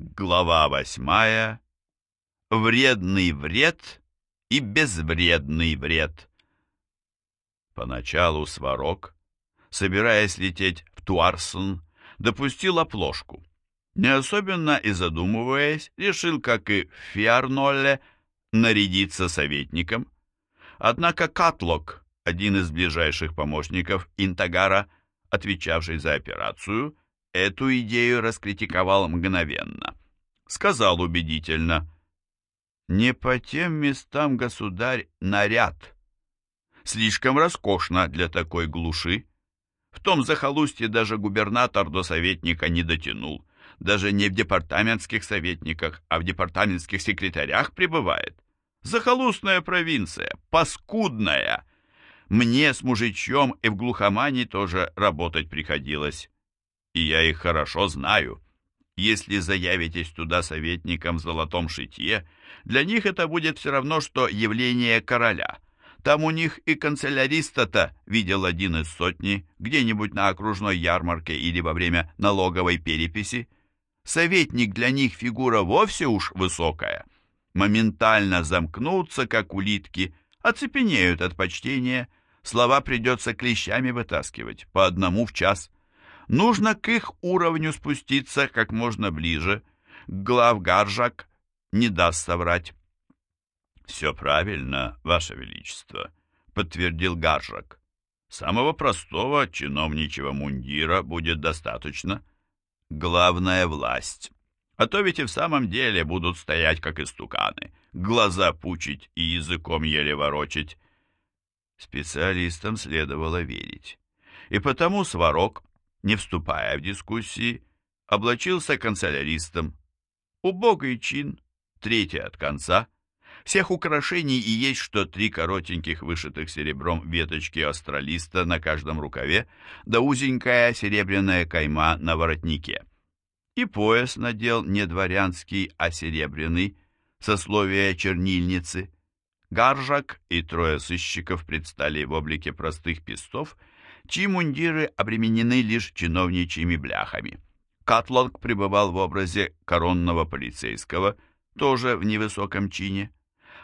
Глава восьмая. Вредный вред и безвредный вред. Поначалу Сварог, собираясь лететь в Туарсон, допустил оплошку. Не особенно и задумываясь, решил, как и в Фиарнолле, нарядиться советником. Однако Катлок, один из ближайших помощников Интагара, отвечавший за операцию, эту идею раскритиковал мгновенно. Сказал убедительно, «Не по тем местам, государь, наряд. Слишком роскошно для такой глуши. В том захолустье даже губернатор до советника не дотянул. Даже не в департаментских советниках, а в департаментских секретарях пребывает. Захолустная провинция, паскудная. Мне с мужичьем и в глухомане тоже работать приходилось и я их хорошо знаю. Если заявитесь туда советником в золотом шитье, для них это будет все равно, что явление короля. Там у них и канцеляриста-то видел один из сотни, где-нибудь на окружной ярмарке или во время налоговой переписи. Советник для них фигура вовсе уж высокая. Моментально замкнутся, как улитки, оцепенеют от почтения, слова придется клещами вытаскивать, по одному в час – Нужно к их уровню спуститься как можно ближе. Главгаржак не даст соврать. «Все правильно, Ваше Величество», — подтвердил Гаржак. «Самого простого чиновничьего мундира будет достаточно. Главная власть. А то ведь и в самом деле будут стоять, как истуканы, глаза пучить и языком еле ворочать». Специалистам следовало верить. И потому Сварог не вступая в дискуссии, облачился канцеляристом. Убогий чин, третий от конца. Всех украшений и есть что три коротеньких, вышитых серебром веточки астралиста на каждом рукаве, да узенькая серебряная кайма на воротнике. И пояс надел не дворянский, а серебряный, сословие чернильницы. Гаржак и трое сыщиков предстали в облике простых пестов чьи мундиры обременены лишь чиновничьими бляхами. Катлонг пребывал в образе коронного полицейского, тоже в невысоком чине.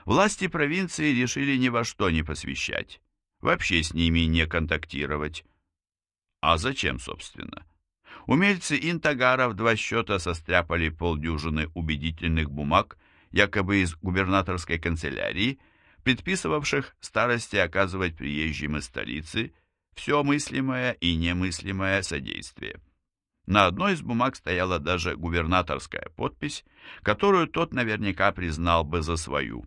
Власти провинции решили ни во что не посвящать, вообще с ними не контактировать. А зачем, собственно? Умельцы Интагара в два счета состряпали полдюжины убедительных бумаг, якобы из губернаторской канцелярии, предписывавших старости оказывать приезжим из столицы – все мыслимое и немыслимое содействие. На одной из бумаг стояла даже губернаторская подпись, которую тот наверняка признал бы за свою.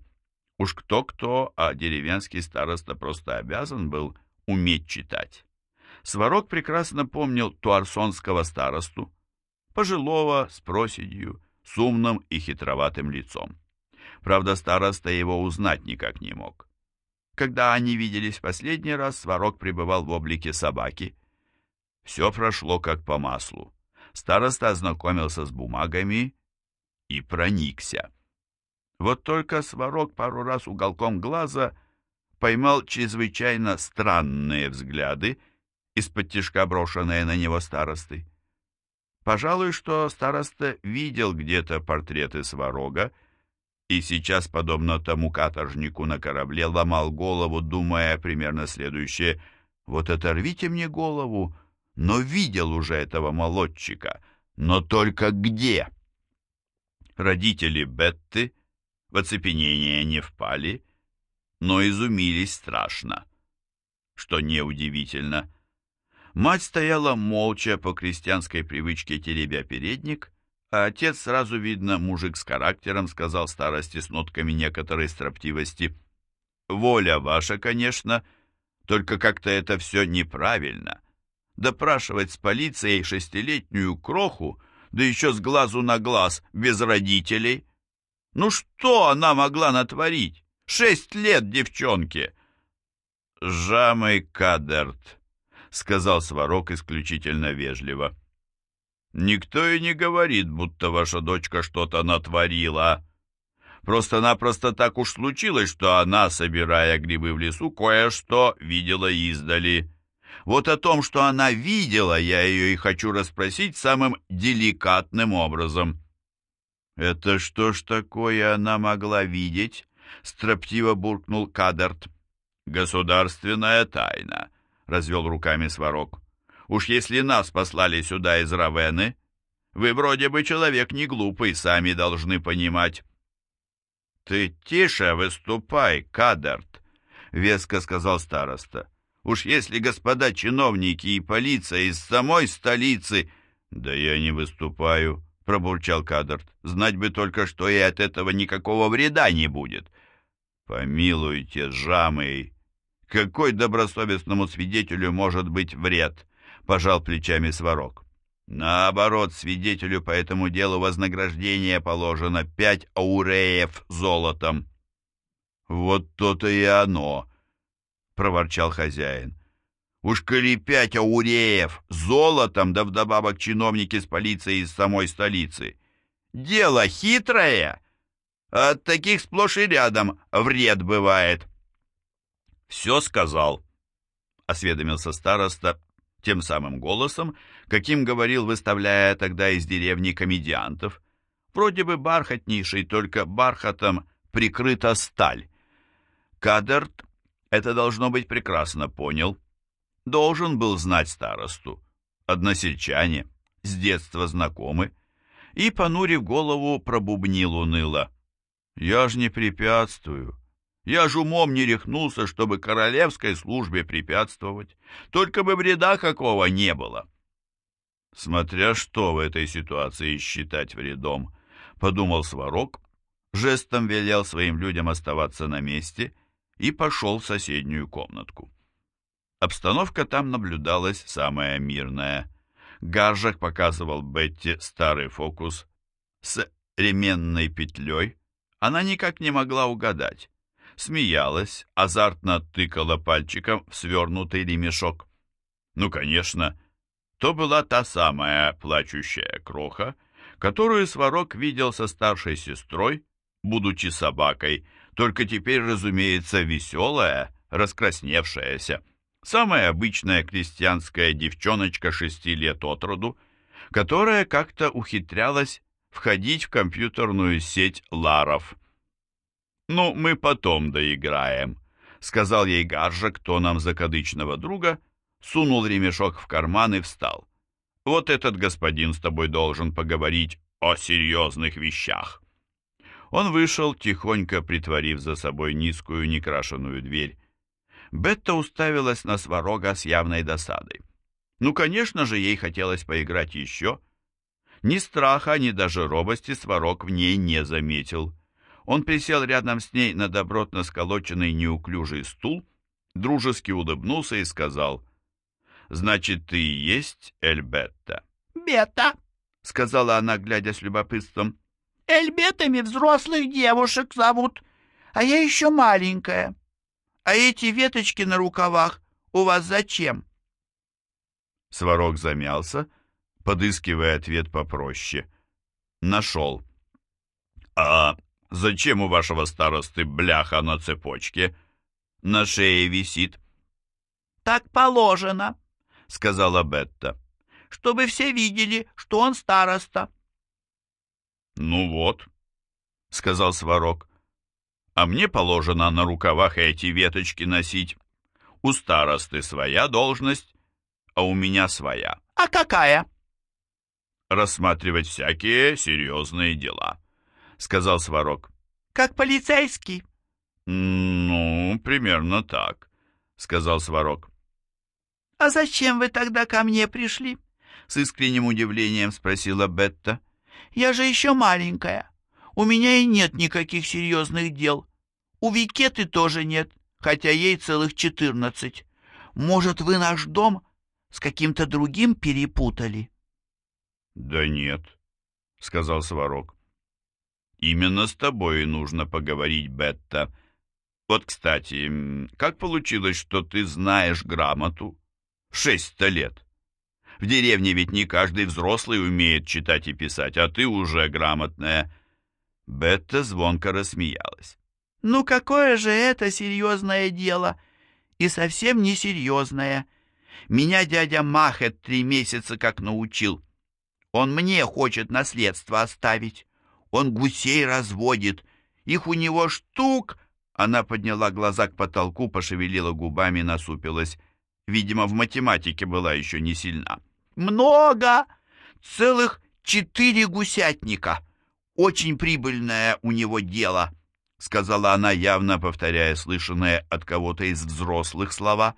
Уж кто-кто, а деревенский староста просто обязан был уметь читать. Сварог прекрасно помнил туарсонского старосту, пожилого, с проседью, с умным и хитроватым лицом. Правда, староста его узнать никак не мог. Когда они виделись последний раз, Сварог пребывал в облике собаки. Все прошло как по маслу. Староста ознакомился с бумагами и проникся. Вот только Сварог пару раз уголком глаза поймал чрезвычайно странные взгляды, из-под тяжка брошенные на него старосты. Пожалуй, что староста видел где-то портреты Сварога, и сейчас, подобно тому каторжнику на корабле, ломал голову, думая примерно следующее. «Вот оторвите мне голову!» Но видел уже этого молодчика. Но только где? Родители Бетты в оцепенение не впали, но изумились страшно, что неудивительно. Мать стояла молча по крестьянской привычке теребя передник, а отец, сразу видно, мужик с характером, сказал старости с нотками некоторой строптивости. «Воля ваша, конечно, только как-то это все неправильно. Допрашивать с полицией шестилетнюю кроху, да еще с глазу на глаз, без родителей. Ну что она могла натворить? Шесть лет девчонке!» «Жамый кадерт», — сказал Сварог исключительно вежливо. Никто и не говорит, будто ваша дочка что-то натворила. Просто-напросто так уж случилось, что она, собирая грибы в лесу, кое-что видела издали. Вот о том, что она видела, я ее и хочу расспросить самым деликатным образом. «Это что ж такое она могла видеть?» — строптиво буркнул Кадерт. «Государственная тайна», — развел руками Сварог. «Уж если нас послали сюда из Равены, вы вроде бы человек не глупый, сами должны понимать». «Ты тише выступай, Кадерт», — веско сказал староста. «Уж если господа чиновники и полиция из самой столицы...» «Да я не выступаю», — пробурчал Кадерт. «Знать бы только, что и от этого никакого вреда не будет». «Помилуйте, жамый, какой добросовестному свидетелю может быть вред?» — пожал плечами Сварог. Наоборот, свидетелю по этому делу вознаграждение положено пять ауреев золотом. Вот то-то и оно, проворчал хозяин. Уж коли пять ауреев золотом, да вдобавок чиновники с полицией из самой столицы. Дело хитрое, а от таких сплошь и рядом вред бывает. Все сказал, осведомился староста, тем самым голосом, каким говорил, выставляя тогда из деревни комедиантов. Вроде бы бархатнейший, только бархатом прикрыта сталь. Кадерт это должно быть прекрасно понял. Должен был знать старосту. Односельчане, с детства знакомы. И, понурив голову, пробубнил уныло. «Я ж не препятствую. Я ж умом не рехнулся, чтобы королевской службе препятствовать. Только бы вреда какого не было. Смотря что в этой ситуации считать вредом, подумал Сварог, жестом велел своим людям оставаться на месте и пошел в соседнюю комнатку. Обстановка там наблюдалась самая мирная. Гаржак показывал Бетти старый фокус с ременной петлей. Она никак не могла угадать смеялась, азартно тыкала пальчиком в свернутый ремешок. Ну, конечно, то была та самая плачущая кроха, которую Сварог видел со старшей сестрой, будучи собакой, только теперь, разумеется, веселая, раскрасневшаяся. Самая обычная крестьянская девчоночка шести лет от роду, которая как-то ухитрялась входить в компьютерную сеть Ларов – «Ну, мы потом доиграем», — сказал ей Гаржак тоном закадычного друга, сунул ремешок в карман и встал. «Вот этот господин с тобой должен поговорить о серьезных вещах». Он вышел, тихонько притворив за собой низкую некрашенную дверь. Бетта уставилась на Сварога с явной досадой. Ну, конечно же, ей хотелось поиграть еще. Ни страха, ни даже робости Сварог в ней не заметил. Он присел рядом с ней на добротно сколоченный неуклюжий стул, дружески улыбнулся и сказал, «Значит, ты и есть Эльбетта?» «Бета», — сказала она, глядя с любопытством. «Эльбетами взрослых девушек зовут, а я еще маленькая. А эти веточки на рукавах у вас зачем?» Сварог замялся, подыскивая ответ попроще. Нашел. «А Зачем у вашего старосты бляха на цепочке? На шее висит. Так положено, сказала Бетта. Чтобы все видели, что он староста. Ну вот, сказал Сварог. А мне положено на рукавах эти веточки носить. У старосты своя должность, а у меня своя. А какая? Рассматривать всякие серьезные дела. — сказал Сварог. «Как полицейский?» «Ну, примерно так», — сказал Сварог. «А зачем вы тогда ко мне пришли?» — с искренним удивлением спросила Бетта. «Я же еще маленькая. У меня и нет никаких серьезных дел. У Викеты тоже нет, хотя ей целых четырнадцать. Может, вы наш дом с каким-то другим перепутали?» «Да нет», — сказал Сварог. Именно с тобой нужно поговорить, Бетта. Вот, кстати, как получилось, что ты знаешь грамоту? Шесть-то лет. В деревне ведь не каждый взрослый умеет читать и писать, а ты уже грамотная. Бетта звонко рассмеялась. Ну какое же это серьезное дело? И совсем не серьезное. Меня дядя Махет три месяца как научил. Он мне хочет наследство оставить. Он гусей разводит. Их у него штук...» Она подняла глаза к потолку, пошевелила губами, насупилась. Видимо, в математике была еще не сильна. «Много! Целых четыре гусятника! Очень прибыльное у него дело!» — сказала она, явно повторяя слышанные от кого-то из взрослых слова.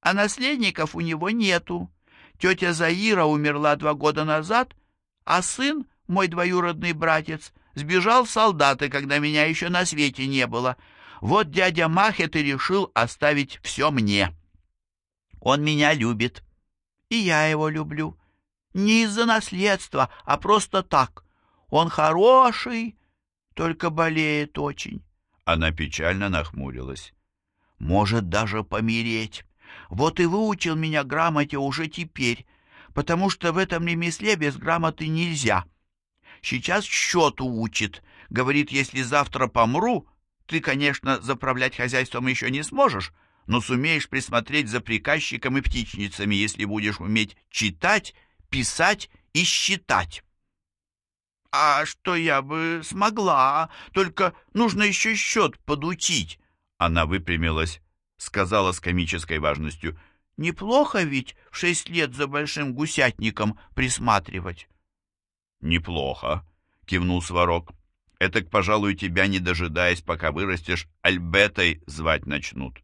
«А наследников у него нету. Тетя Заира умерла два года назад, а сын, мой двоюродный братец, сбежал в солдаты, когда меня еще на свете не было. Вот дядя Махет и решил оставить все мне. Он меня любит, и я его люблю. Не из-за наследства, а просто так. Он хороший, только болеет очень. Она печально нахмурилась. Может даже помереть. Вот и выучил меня грамоте уже теперь, потому что в этом ремесле без грамоты нельзя. Сейчас счету учит. Говорит, если завтра помру, ты, конечно, заправлять хозяйством еще не сможешь, но сумеешь присмотреть за приказчиком и птичницами, если будешь уметь читать, писать и считать. «А что я бы смогла? Только нужно еще счет подучить». Она выпрямилась, сказала с комической важностью. «Неплохо ведь в шесть лет за большим гусятником присматривать». «Неплохо», — кивнул Сварог. «Этак, пожалуй, тебя, не дожидаясь, пока вырастешь, Альбетой звать начнут».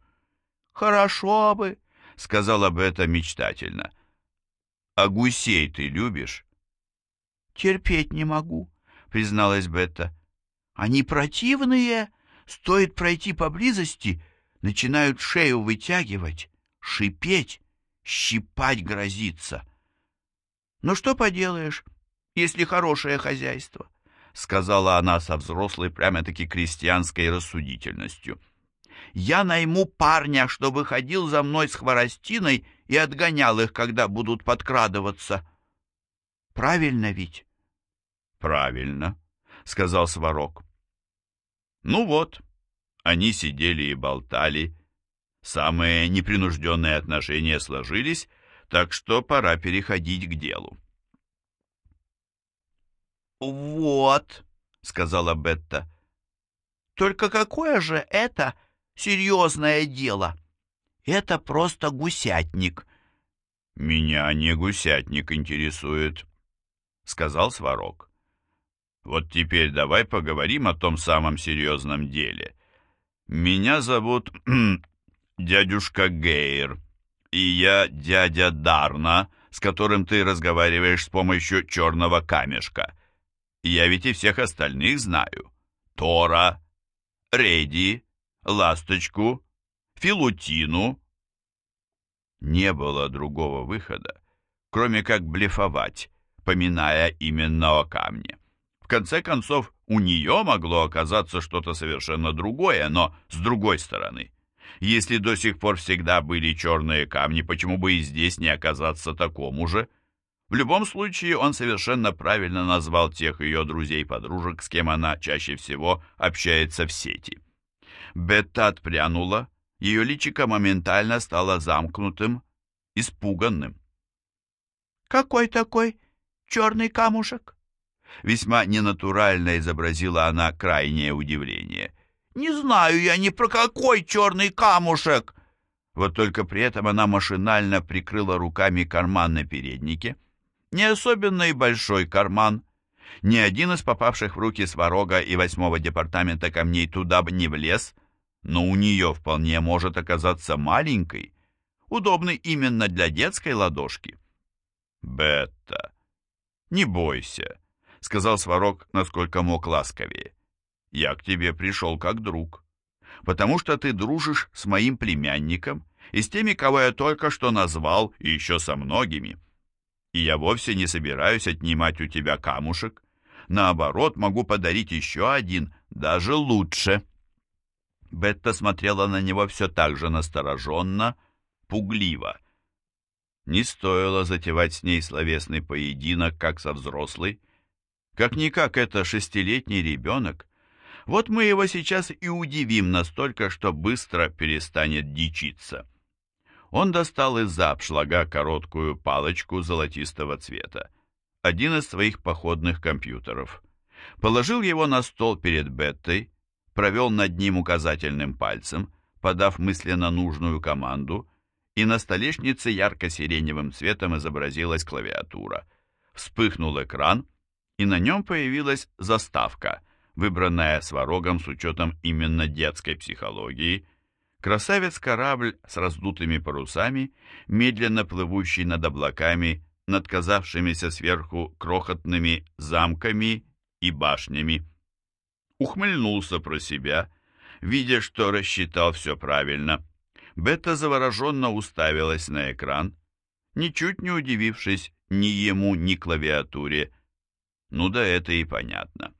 «Хорошо бы», — сказала Бета мечтательно. «А гусей ты любишь?» «Терпеть не могу», — призналась Бета. «Они противные. Стоит пройти поблизости, начинают шею вытягивать, шипеть, щипать грозиться. Ну что поделаешь, если хорошее хозяйство?» — сказала она со взрослой, прямо-таки крестьянской рассудительностью. «Я найму парня, чтобы ходил за мной с хворостиной и отгонял их, когда будут подкрадываться. Правильно ведь?» «Правильно», — сказал Сварог. «Ну вот, они сидели и болтали. Самые непринужденные отношения сложились, так что пора переходить к делу». «Вот», — сказала Бетта. «Только какое же это серьезное дело? Это просто гусятник». «Меня не гусятник интересует», — сказал Сварог. «Вот теперь давай поговорим о том самом серьезном деле. Меня зовут дядюшка Гейр, и я дядя Дарна, с которым ты разговариваешь с помощью черного камешка». Я ведь и всех остальных знаю. Тора, Реди, Ласточку, Филутину. Не было другого выхода, кроме как блефовать, поминая именно о камне. В конце концов, у нее могло оказаться что-то совершенно другое, но с другой стороны. Если до сих пор всегда были черные камни, почему бы и здесь не оказаться такому же? В любом случае, он совершенно правильно назвал тех ее друзей-подружек, с кем она чаще всего общается в сети. Бетта отпрянула, ее личико моментально стало замкнутым, испуганным. «Какой такой черный камушек?» Весьма ненатурально изобразила она крайнее удивление. «Не знаю я ни про какой черный камушек!» Вот только при этом она машинально прикрыла руками карман на переднике, не особенно и большой карман. Ни один из попавших в руки Сварога и восьмого департамента камней туда бы не влез, но у нее вполне может оказаться маленькой, удобный именно для детской ладошки. «Бетта, не бойся», — сказал Сварог, насколько мог ласковее. «Я к тебе пришел как друг, потому что ты дружишь с моим племянником и с теми, кого я только что назвал, и еще со многими» и я вовсе не собираюсь отнимать у тебя камушек. Наоборот, могу подарить еще один, даже лучше». Бетта смотрела на него все так же настороженно, пугливо. Не стоило затевать с ней словесный поединок, как со взрослой. Как-никак это шестилетний ребенок. Вот мы его сейчас и удивим настолько, что быстро перестанет дичиться. Он достал из-за обшлага короткую палочку золотистого цвета, один из своих походных компьютеров. Положил его на стол перед Беттой, провел над ним указательным пальцем, подав мысленно нужную команду, и на столешнице ярко-сиреневым цветом изобразилась клавиатура. Вспыхнул экран, и на нем появилась заставка, выбранная сварогом с учетом именно детской психологии. Красавец-корабль с раздутыми парусами, медленно плывущий над облаками, над казавшимися сверху крохотными замками и башнями. Ухмыльнулся про себя, видя, что рассчитал все правильно. Бетта завороженно уставилась на экран, ничуть не удивившись ни ему, ни клавиатуре. Ну да это и понятно.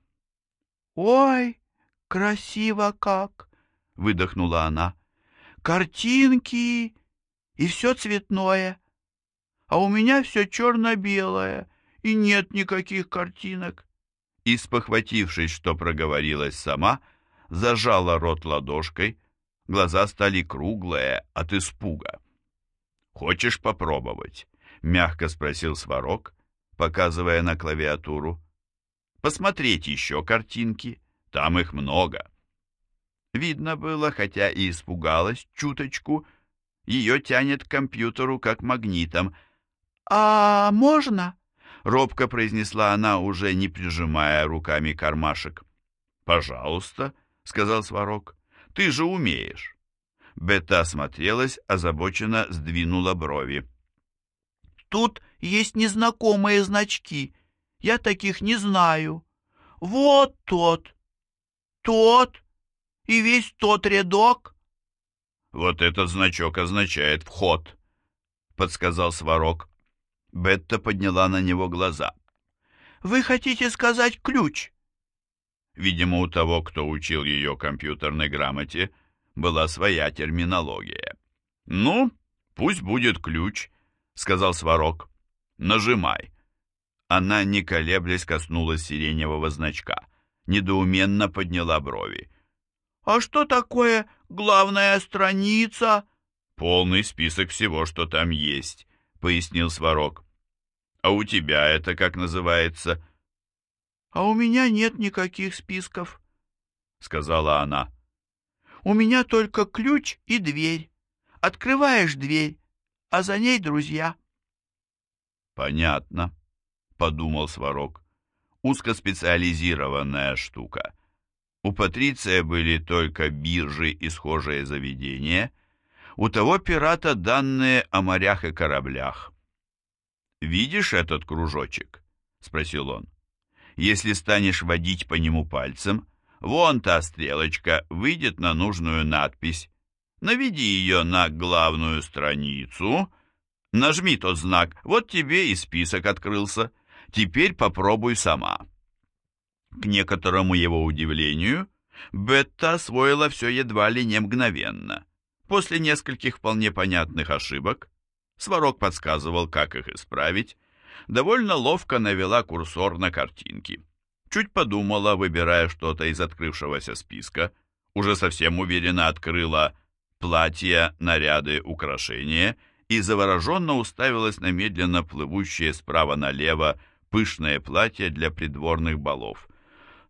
«Ой, красиво как!» — выдохнула она. «Картинки! И все цветное. А у меня все черно-белое, и нет никаких картинок и, спохватившись, что проговорилась сама, зажала рот ладошкой, глаза стали круглые от испуга. «Хочешь попробовать?» — мягко спросил Сварог, показывая на клавиатуру. «Посмотреть еще картинки, там их много». Видно было, хотя и испугалась чуточку, ее тянет к компьютеру как магнитом. «А можно?» робко произнесла она, уже не прижимая руками кармашек. «Пожалуйста», — сказал Сварог, — «ты же умеешь». Бета осмотрелась, озабоченно сдвинула брови. «Тут есть незнакомые значки. Я таких не знаю. Вот тот, тот и весь тот рядок». «Вот этот значок означает «вход», — подсказал Сварог. Бетта подняла на него глаза. «Вы хотите сказать ключ?» Видимо, у того, кто учил ее компьютерной грамоте, была своя терминология. «Ну, пусть будет ключ», — сказал Сварог. «Нажимай». Она, не колеблясь, коснулась сиреневого значка. Недоуменно подняла брови. «А что такое главная страница?» «Полный список всего, что там есть», — пояснил Сварог. «А у тебя это как называется?» «А у меня нет никаких списков», — сказала она. «У меня только ключ и дверь. Открываешь дверь, а за ней друзья». «Понятно», — подумал Сварог. «Узкоспециализированная штука. У Патриция были только биржи и схожие заведения, у того пирата данные о морях и кораблях. «Видишь этот кружочек?» — спросил он. «Если станешь водить по нему пальцем, вон та стрелочка выйдет на нужную надпись. Наведи ее на главную страницу, нажми тот знак, вот тебе и список открылся. Теперь попробуй сама». К некоторому его удивлению, Бетта освоила все едва ли не мгновенно. После нескольких вполне понятных ошибок, Сварог подсказывал, как их исправить, довольно ловко навела курсор на картинки. Чуть подумала, выбирая что-то из открывшегося списка, уже совсем уверенно открыла платья, наряды, украшения и завороженно уставилась на медленно плывущее справа налево пышное платье для придворных балов.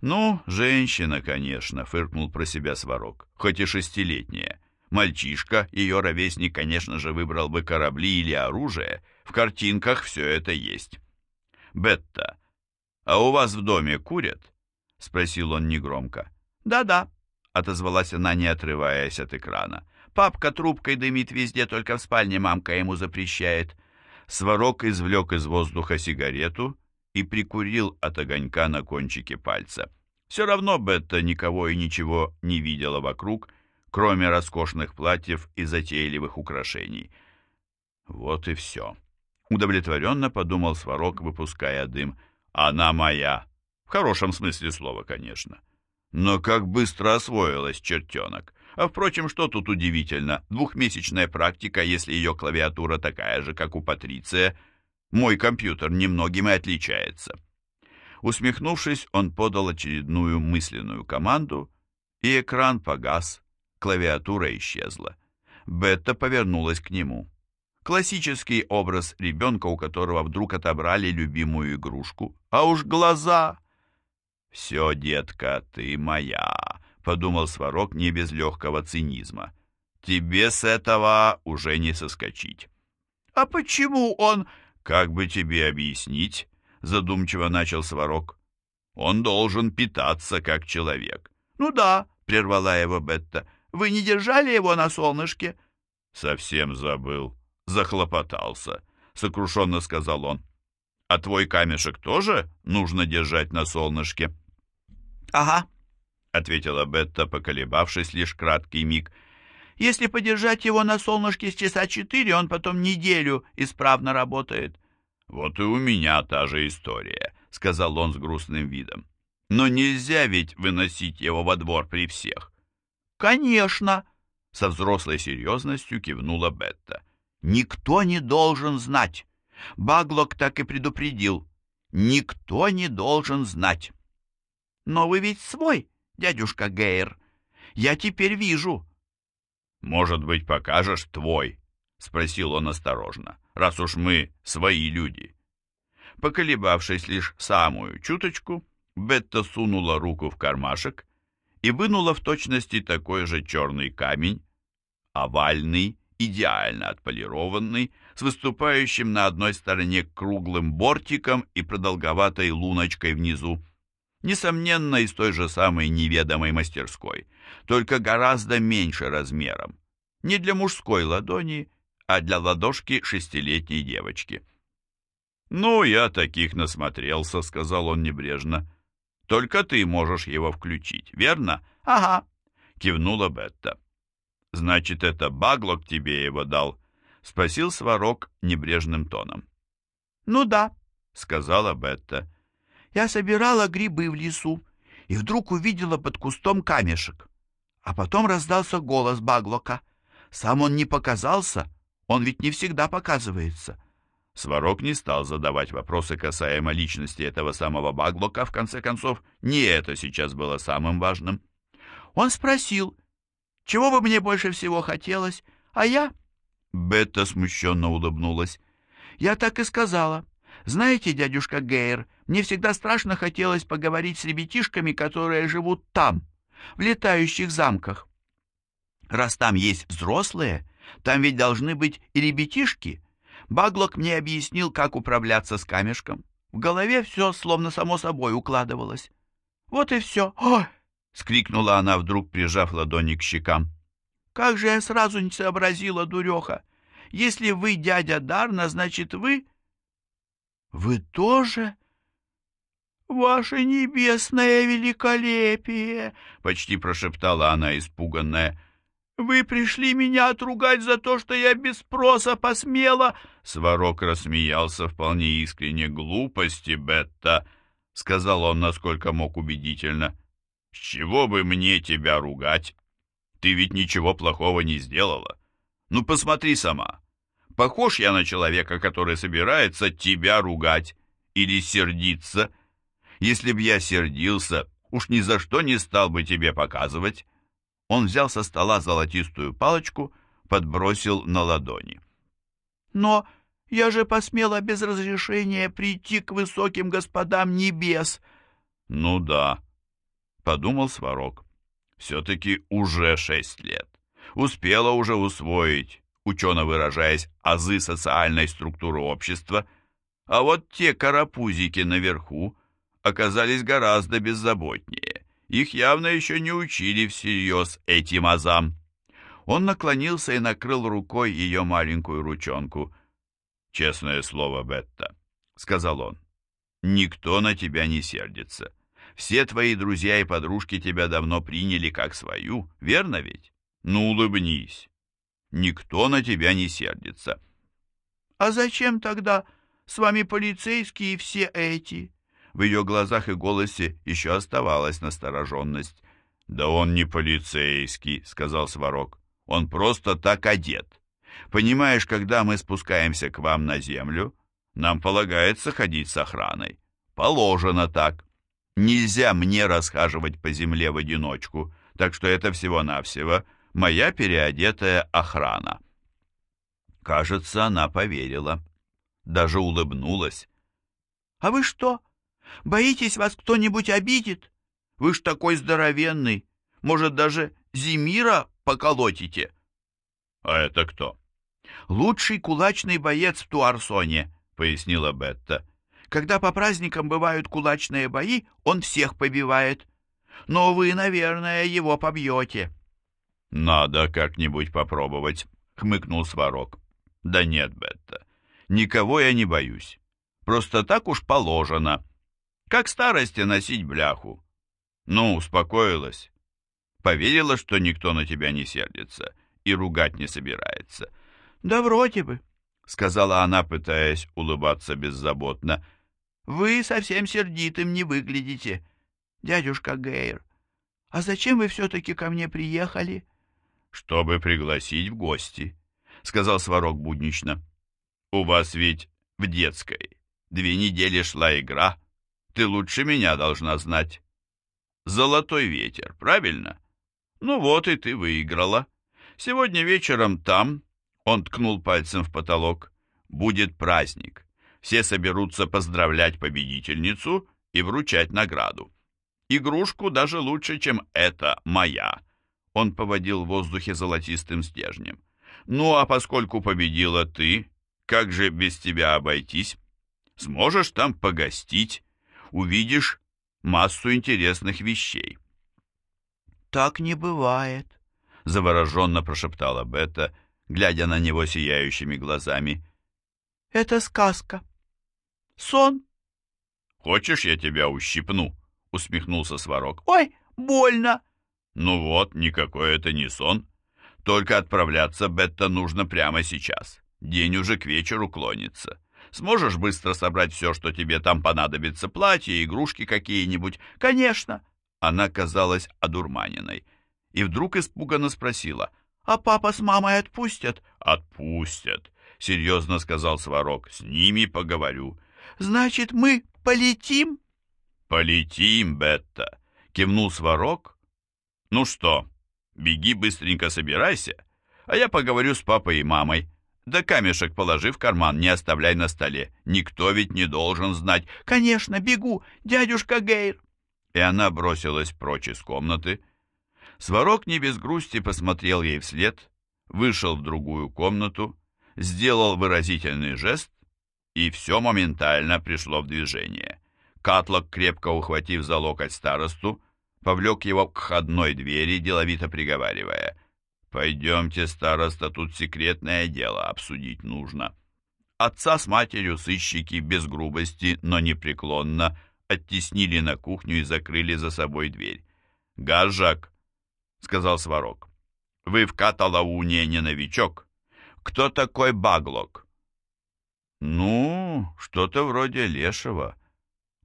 «Ну, женщина, конечно», — фыркнул про себя Сварог, «хоть и шестилетняя. Мальчишка, ее ровесник, конечно же, выбрал бы корабли или оружие. В картинках все это есть. «Бетта, а у вас в доме курят?» — спросил он негромко. «Да-да», — отозвалась она, не отрываясь от экрана. «Папка трубкой дымит везде, только в спальне мамка ему запрещает». Сварог извлек из воздуха сигарету и прикурил от огонька на кончике пальца. Все равно Бетта никого и ничего не видела вокруг, кроме роскошных платьев и затейливых украшений. Вот и все. Удовлетворенно подумал Сварог, выпуская дым. Она моя. В хорошем смысле слова, конечно. Но как быстро освоилась чертенок. А впрочем, что тут удивительно? Двухмесячная практика, если ее клавиатура такая же, как у Патриция. Мой компьютер немногим и отличается. Усмехнувшись, он подал очередную мысленную команду, и экран погас, Клавиатура исчезла. Бетта повернулась к нему. Классический образ ребенка, у которого вдруг отобрали любимую игрушку. А уж глаза! «Все, детка, ты моя», — подумал Сварог не без легкого цинизма. «Тебе с этого уже не соскочить». «А почему он...» «Как бы тебе объяснить?» — задумчиво начал Сварог. «Он должен питаться как человек». «Ну да», — прервала его Бетта. «Вы не держали его на солнышке?» «Совсем забыл. Захлопотался», — сокрушенно сказал он. «А твой камешек тоже нужно держать на солнышке?» «Ага», — ответила Бетта, поколебавшись лишь краткий миг. «Если подержать его на солнышке с часа четыре, он потом неделю исправно работает». «Вот и у меня та же история», — сказал он с грустным видом. «Но нельзя ведь выносить его во двор при всех». «Конечно», со взрослой серьезностью кивнула Бетта. «Никто не должен знать. Баглок так и предупредил. Никто не должен знать». «Но вы ведь свой, дядюшка Гейр. Я теперь вижу». «Может быть, покажешь твой?» — спросил он осторожно, «раз уж мы свои люди». Поколебавшись лишь самую чуточку, Бетта сунула руку в кармашек и вынула в точности такой же черный камень, овальный, идеально отполированный, с выступающим на одной стороне круглым бортиком и продолговатой луночкой внизу. Несомненно, из той же самой неведомой мастерской, только гораздо меньше размером. Не для мужской ладони, а для ладошки шестилетней девочки. «Ну, я таких насмотрелся», — сказал он небрежно. «Только ты можешь его включить, верно?» «Ага», — кивнула Бетта. «Значит, это Баглок тебе его дал?» — спросил Сварог небрежным тоном. «Ну да», — сказала Бетта. «Я собирала грибы в лесу и вдруг увидела под кустом камешек. А потом раздался голос Баглока. Сам он не показался, он ведь не всегда показывается». Сварог не стал задавать вопросы касаемо личности этого самого Баглока, в конце концов, не это сейчас было самым важным. Он спросил, чего бы мне больше всего хотелось? А я...» Бетта смущенно улыбнулась. «Я так и сказала. Знаете, дядюшка Гейр, мне всегда страшно хотелось поговорить с ребятишками, которые живут там, в летающих замках. Раз там есть взрослые, там ведь должны быть и ребятишки. Баглок мне объяснил, как управляться с камешком. В голове все словно само собой укладывалось. Вот и все. Ой, — скрикнула она, вдруг прижав ладони к щекам. «Как же я сразу не сообразила, дуреха! Если вы дядя Дарна, значит, вы...» «Вы тоже?» «Ваше небесное великолепие!» — почти прошептала она, испуганная. «Вы пришли меня отругать за то, что я без спроса посмела...» Сварог рассмеялся вполне искренне. «Глупости, Бетта!» — сказал он, насколько мог убедительно. С чего бы мне тебя ругать? Ты ведь ничего плохого не сделала. Ну, посмотри сама. Похож я на человека, который собирается тебя ругать или сердиться? Если б я сердился, уж ни за что не стал бы тебе показывать. Он взял со стола золотистую палочку, подбросил на ладони. Но я же посмела без разрешения прийти к высоким господам небес. Ну да, подумал Сварог. Все-таки уже шесть лет. Успела уже усвоить, учено выражаясь, азы социальной структуры общества, а вот те карапузики наверху оказались гораздо беззаботнее. Их явно еще не учили всерьез этим азам. Он наклонился и накрыл рукой ее маленькую ручонку. «Честное слово, Бетта», — сказал он, — «никто на тебя не сердится. Все твои друзья и подружки тебя давно приняли как свою, верно ведь? Ну, улыбнись. Никто на тебя не сердится. А зачем тогда с вами полицейские и все эти? В ее глазах и голосе еще оставалась настороженность. «Да он не полицейский», — сказал Сварог. «Он просто так одет. Понимаешь, когда мы спускаемся к вам на землю, нам полагается ходить с охраной. Положено так. Нельзя мне расхаживать по земле в одиночку, так что это всего-навсего моя переодетая охрана. Кажется, она поверила. Даже улыбнулась. «А вы что, Боитесь, вас кто-нибудь обидит? Вы ж такой здоровенный. Может, даже Зимира поколотите?» «А это кто?» «Лучший кулачный боец в Туарсоне», — пояснила Бетта. «Когда по праздникам бывают кулачные бои, он всех побивает. Но вы, наверное, его побьете». «Надо как-нибудь попробовать», — хмыкнул Сварог. «Да нет, Бетта, никого я не боюсь. Просто так уж положено. Как старости носить бляху. Ну, успокоилась. Поверила, что никто на тебя не сердится и ругать не собирается. «Да вроде бы», — сказала она, пытаясь улыбаться беззаботно. «Вы совсем сердитым не выглядите, дядюшка Гейр. А зачем вы все-таки ко мне приехали?» «Чтобы пригласить в гости», — сказал Сварог буднично. «У вас ведь в детской две недели шла игра. Ты лучше меня должна знать. Золотой ветер, правильно? Ну вот и ты выиграла. Сегодня вечером там, он ткнул пальцем в потолок, будет праздник. Все соберутся поздравлять победительницу и вручать награду. Игрушку даже лучше, чем эта, моя. Он поводил в воздухе золотистым стержнем. «Ну, а поскольку победила ты, как же без тебя обойтись? Сможешь там погостить, увидишь массу интересных вещей». «Так не бывает», — завороженно прошептала Бета, глядя на него сияющими глазами. «Это сказка. Сон». «Хочешь, я тебя ущипну?» — усмехнулся Сварог. «Ой, больно!» Ну вот, никакой это не сон. Только отправляться Бетта нужно прямо сейчас. День уже к вечеру клонится. Сможешь быстро собрать все, что тебе там понадобится? Платье, игрушки какие-нибудь? Конечно. Она казалась одурманенной. И вдруг испуганно спросила. А папа с мамой отпустят? Отпустят, серьезно сказал Сварог. С ними поговорю. Значит, мы полетим? Полетим, Бетта, кивнул Сварог «Ну что, беги быстренько собирайся, а я поговорю с папой и мамой. Да камешек положи в карман, не оставляй на столе. Никто ведь не должен знать. Конечно, бегу, дядюшка Гейр!» И она бросилась прочь из комнаты. Сварог не без грусти посмотрел ей вслед, вышел в другую комнату, сделал выразительный жест, и все моментально пришло в движение. Катлок, крепко ухватив за локоть старосту, повлек его к входной двери, деловито приговаривая. «Пойдемте, староста, тут секретное дело обсудить нужно». Отца с матерью сыщики без грубости, но непреклонно оттеснили на кухню и закрыли за собой дверь. «Газжак», — сказал Сварог, — «вы в Каталауне не новичок. Кто такой Баглок?» «Ну, что-то вроде Лешего.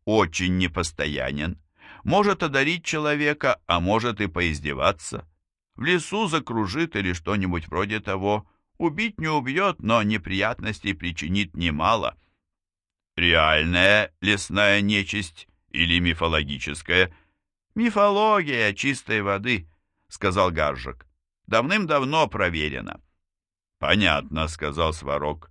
Очень непостоянен может одарить человека, а может и поиздеваться. В лесу закружит или что-нибудь вроде того. Убить не убьет, но неприятностей причинит немало. Реальная лесная нечисть или мифологическая? Мифология чистой воды, сказал Гаржик. Давным-давно проверено. Понятно, сказал Сварог.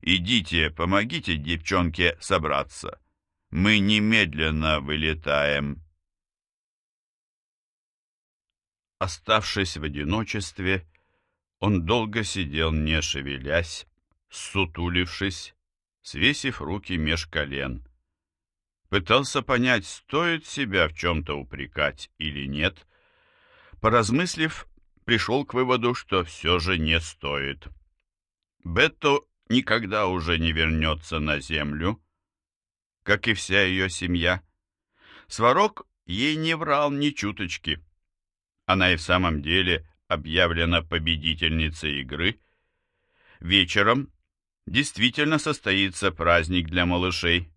Идите, помогите девчонке собраться. Мы немедленно вылетаем. Оставшись в одиночестве, он долго сидел, не шевелясь, сутулившись, свесив руки меж колен. Пытался понять, стоит себя в чем-то упрекать или нет. Поразмыслив, пришел к выводу, что все же не стоит. Бетто никогда уже не вернется на землю, как и вся ее семья. Сварог ей не врал ни чуточки. Она и в самом деле объявлена победительницей игры. Вечером действительно состоится праздник для малышей.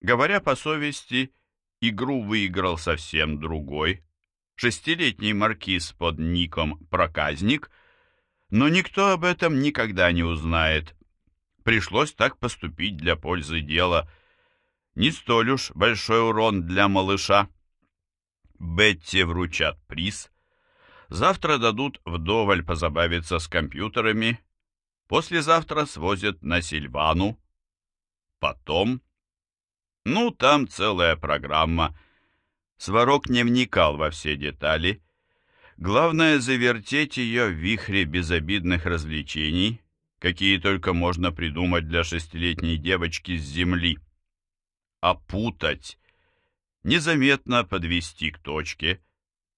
Говоря по совести, игру выиграл совсем другой, шестилетний маркиз под ником «Проказник», но никто об этом никогда не узнает. Пришлось так поступить для пользы дела – не столь уж большой урон для малыша. Бетти вручат приз. Завтра дадут вдоволь позабавиться с компьютерами. Послезавтра свозят на Сильвану. Потом... Ну, там целая программа. Сварог не вникал во все детали. Главное завертеть ее в вихре безобидных развлечений, какие только можно придумать для шестилетней девочки с земли. Опутать, незаметно подвести к точке,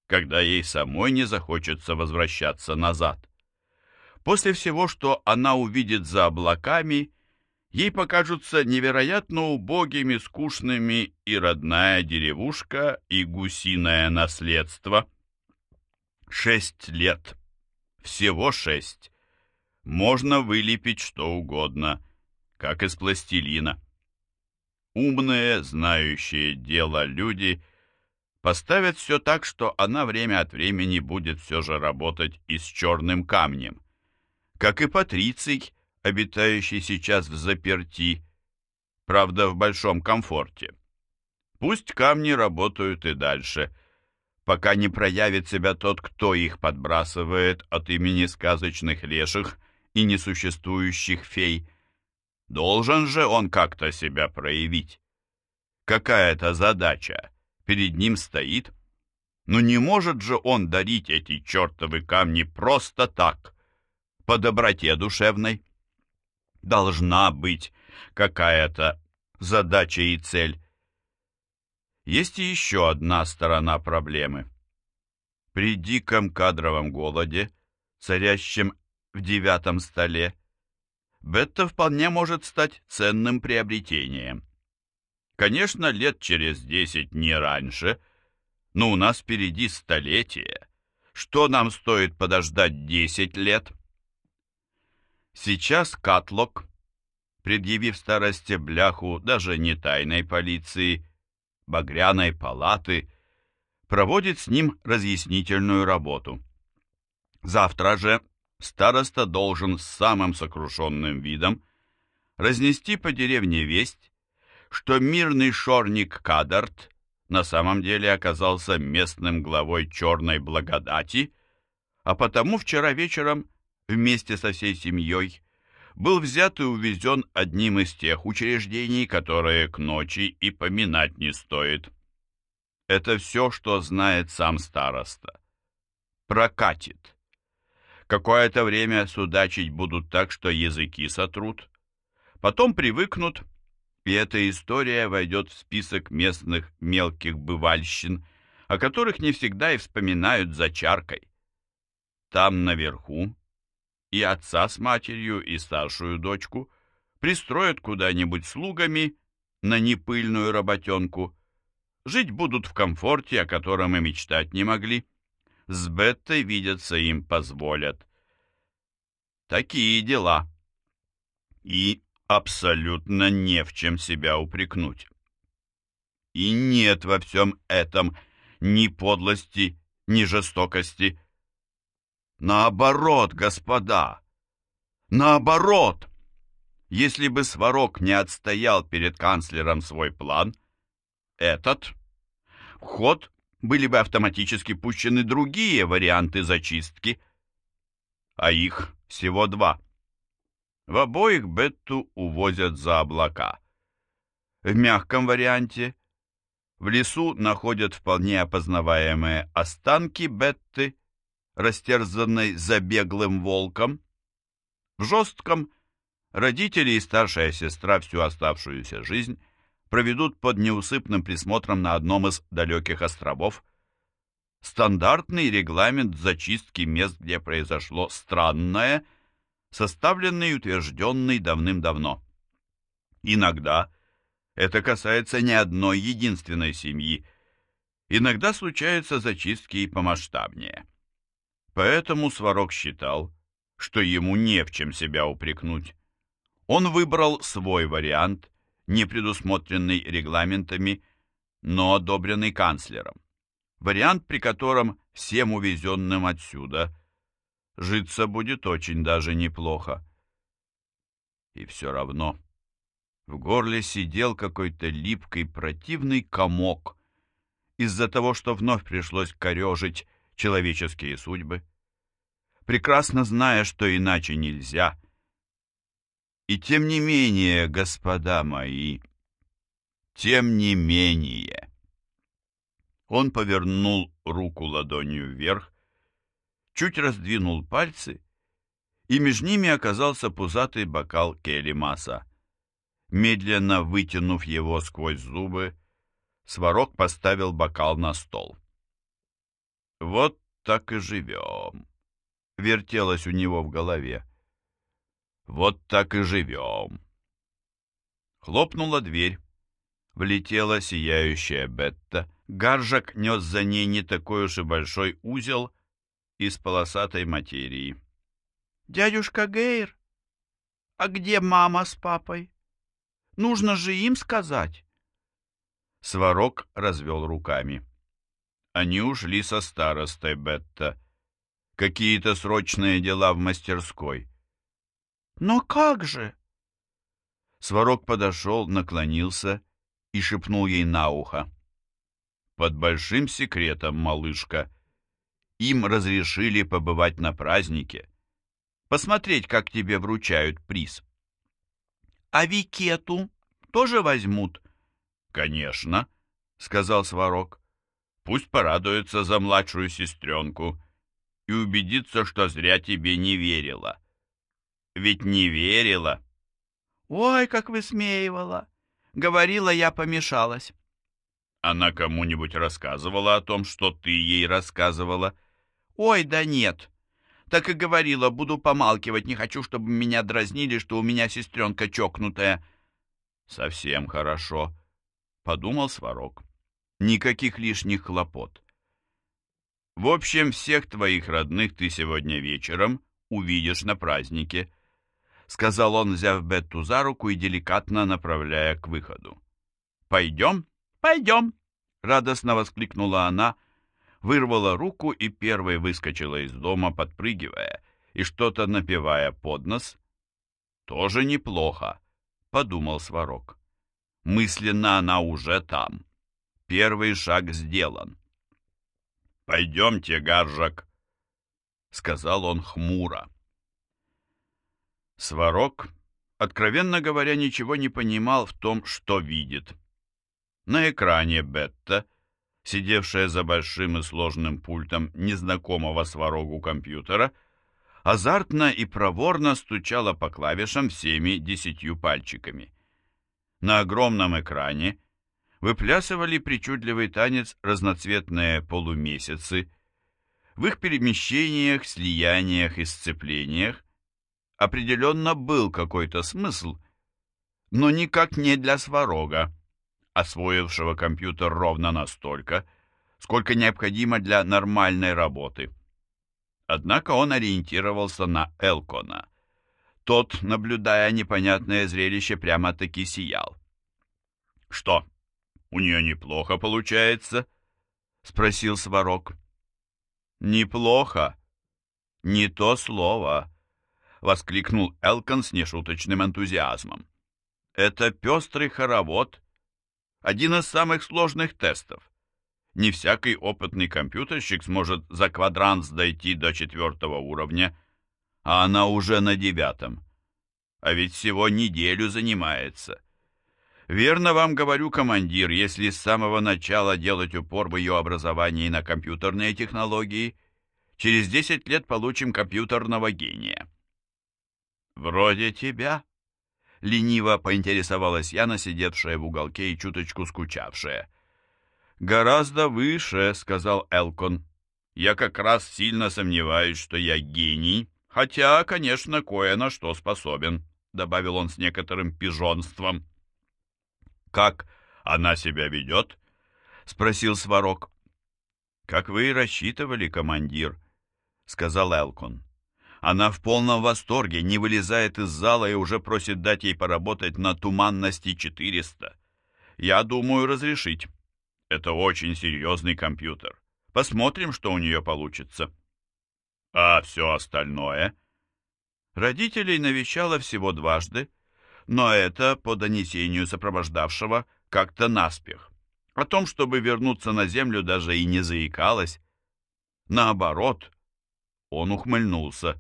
когда ей самой не захочется возвращаться назад. После всего, что она увидит за облаками, ей покажутся невероятно убогими, скучными и родная деревушка, и гусиное наследство. Шесть лет. Всего шесть. Можно вылепить что угодно, как из пластилина. Умные, знающие дело люди поставят все так, что она время от времени будет все же работать и с черным камнем. Как и Патриций, обитающий сейчас в заперти, правда, в большом комфорте. Пусть камни работают и дальше, пока не проявит себя тот, кто их подбрасывает от имени сказочных леших и несуществующих фей. Должен же он как-то себя проявить. Какая-то задача перед ним стоит. Но не может же он дарить эти чертовы камни просто так, по доброте душевной должна быть какая-то задача и цель. Есть еще одна сторона проблемы. При диком кадровом голоде, царящем в девятом столе, Бетта вполне может стать ценным приобретением. Конечно, лет через десять не раньше, но у нас впереди столетие. Что нам стоит подождать десять лет? Сейчас Катлок, предъявив старости бляху даже не тайной полиции, багряной палаты, проводит с ним разъяснительную работу. Завтра же староста должен с самым сокрушенным видом разнести по деревне весть, что мирный шорник Кадарт на самом деле оказался местным главой черной благодати, а потому вчера вечером вместе со всей семьей, был взят и увезен одним из тех учреждений, которые к ночи и поминать не стоит. Это все, что знает сам староста. Прокатит. Какое-то время судачить будут так, что языки сотрут. Потом привыкнут, и эта история войдет в список местных мелких бывальщин, о которых не всегда и вспоминают за чаркой. Там наверху, и отца с матерью, и старшую дочку пристроят куда-нибудь слугами на непыльную работенку. Жить будут в комфорте, о котором и мечтать не могли. С Беттой видеться им позволят. Такие дела. И абсолютно не в чем себя упрекнуть. И нет во всем этом ни подлости, ни жестокости, Наоборот, господа, наоборот. Если бы Сварог не отстоял перед канцлером свой план, этот, ход были бы автоматически пущены другие варианты зачистки, а их всего два. В обоих Бетту увозят за облака. В мягком варианте в лесу находят вполне опознаваемые останки Бетты, растерзанной забеглым волком. В жестком родители и старшая сестра всю оставшуюся жизнь проведут под неусыпным присмотром на одном из далеких островов. Стандартный регламент зачистки мест, где произошло странное, составленный и утвержденный давным-давно. Иногда это касается не одной единственной семьи, иногда случаются зачистки и помасштабнее. Поэтому Сварог считал, что ему не в чем себя упрекнуть. Он выбрал свой вариант, не предусмотренный регламентами, но одобренный канцлером. Вариант, при котором всем увезенным отсюда житься будет очень даже неплохо. И все равно в горле сидел какой-то липкий противный комок из-за того, что вновь пришлось корежить человеческие судьбы, прекрасно зная, что иначе нельзя. И тем не менее, господа мои, Тем не менее. Он повернул руку ладонью вверх, чуть раздвинул пальцы, и между ними оказался пузатый бокал Келимаса. Медленно вытянув его сквозь зубы, Сварог поставил бокал на стол. «Вот так и живем», — вертелось у него в голове. «Вот так и живем». Хлопнула дверь. Влетела сияющая Бетта. Гаржак нес за ней не такой уж и большой узел из полосатой материи. «Дядюшка Гейр, а где мама с папой? Нужно же им сказать». Сварог развел руками. Они ушли со старостой Бетта. Какие-то срочные дела в мастерской. «Но как же?» Сварог подошел, наклонился и шепнул ей на ухо. «Под большим секретом, малышка, им разрешили побывать на празднике, посмотреть, как тебе вручают приз». «А Викету тоже возьмут?» «Конечно», — сказал Сварог. «Пусть порадуется за младшую сестренку и убедится, что зря тебе не верила. Ведь не верила». «Ой, как высмеивала! Говорила, я помешалась». «Она кому-нибудь рассказывала о том, что ты ей рассказывала?» «Ой, да нет. Так и говорила, буду помалкивать, не хочу, чтобы меня дразнили, что у меня сестренка чокнутая». «Совсем хорошо», — подумал Сварог. «Никаких лишних хлопот. В общем, всех твоих родных ты сегодня вечером увидишь на празднике» сказал он, взяв Бетту за руку и деликатно направляя к выходу. «Пойдем? Пойдем!» — радостно воскликнула она, вырвала руку и первой выскочила из дома, подпрыгивая и что-то напевая под нос. «Тоже неплохо», — подумал Сварог. Мысленно она уже там. Первый шаг сделан. «Пойдемте, Гаржак», — сказал он хмуро. Сварог, откровенно говоря, ничего не понимал в том, что видит. На экране Бетта, сидевшая за большим и сложным пультом незнакомого Сварогу компьютера, азартно и проворно стучала по клавишам всеми десятью пальчиками. На огромном экране выплясывали причудливый танец разноцветные полумесяцы. В их перемещениях, слияниях и сцеплениях определенно был какой-то смысл, но никак не для Сварога, освоившего компьютер ровно настолько, сколько необходимо для нормальной работы. Однако он ориентировался на Элкона. Тот, наблюдая непонятное зрелище, прямо-таки сиял. «Что, у нее неплохо получается?» — спросил Сварог. «Неплохо. Не то слово», — воскликнул Элкон с нешуточным энтузиазмом. «Это пестрый хоровод, один из самых сложных тестов. Не всякий опытный компьютерщик сможет за квадранс дойти до четвертого уровня, а она уже на девятом. А ведь всего неделю занимается. Верно вам говорю, командир, если с самого начала делать упор в ее образовании на компьютерные технологии, через десять лет получим компьютерного гения». «Вроде тебя», — лениво поинтересовалась Яна, сидевшая в уголке и чуточку скучавшая. «Гораздо выше», — сказал Элкон. «Я как раз сильно сомневаюсь, что я гений, хотя, конечно, кое на что способен», — добавил он с некоторым пижонством. «Как она себя ведет?» — спросил Сварог. «Как вы и рассчитывали, командир», — сказал Элкон. Она в полном восторге, не вылезает из зала и уже просит дать ей поработать на туманности 400. Я думаю разрешить. Это очень серьезный компьютер. Посмотрим, что у нее получится. А все остальное? Родителей навещала всего дважды, но это, по донесению сопровождавшего, как-то наспех. О том, чтобы вернуться на землю, даже и не заикалась. Наоборот, он ухмыльнулся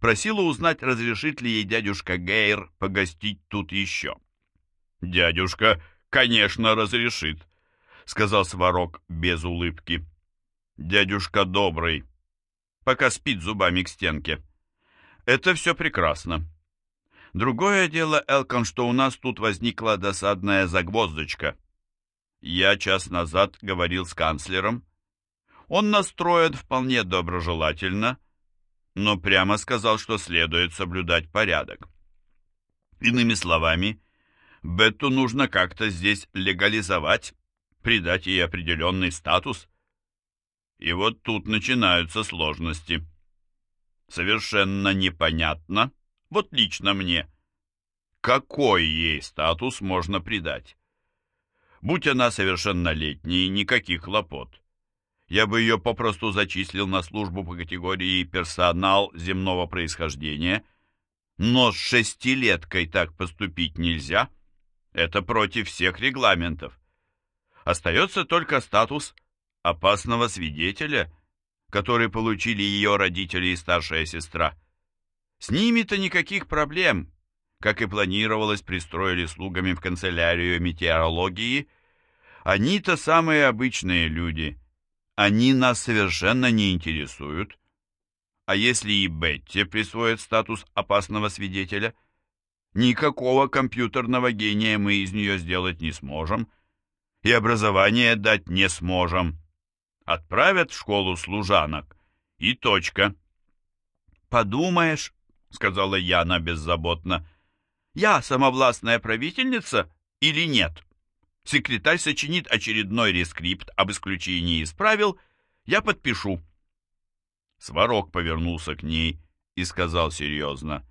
просила узнать, разрешит ли ей дядюшка Гейр погостить тут еще. «Дядюшка, конечно, разрешит, сказал Сварог без улыбки. Дядюшка добрый, пока спит зубами к стенке. Это все прекрасно. Другое дело, Элкон, что у нас тут возникла досадная загвоздочка. Я час назад говорил с канцлером. Он настроен вполне доброжелательно, но прямо сказал, что следует соблюдать порядок. Иными словами, Бетту нужно как-то здесь легализовать, придать ей определенный статус. И вот тут начинаются сложности. Совершенно непонятно, вот лично мне, какой ей статус можно придать. Будь она совершеннолетней, никаких хлопот. Я бы ее попросту зачислил на службу по категории персонал земного происхождения, но с шестилеткой так поступить нельзя. Это против всех регламентов. Остается только статус опасного свидетеля, который получили ее родители и старшая сестра. С ними-то никаких проблем. Как и планировалось, пристроили слугами в канцелярию метеорологии. Они-то самые обычные люди. Они нас совершенно не интересуют. А если и Бетти присвоит статус опасного свидетеля, никакого компьютерного гения мы из нее сделать не сможем и образование дать не сможем. Отправят в школу служанок и точка. «Подумаешь», — сказала Яна беззаботно, — «я самовластная правительница или нет?» Секретарь сочинит очередной рескрипт об исключении из правил, я подпишу. Сварог повернулся к ней и сказал серьезно.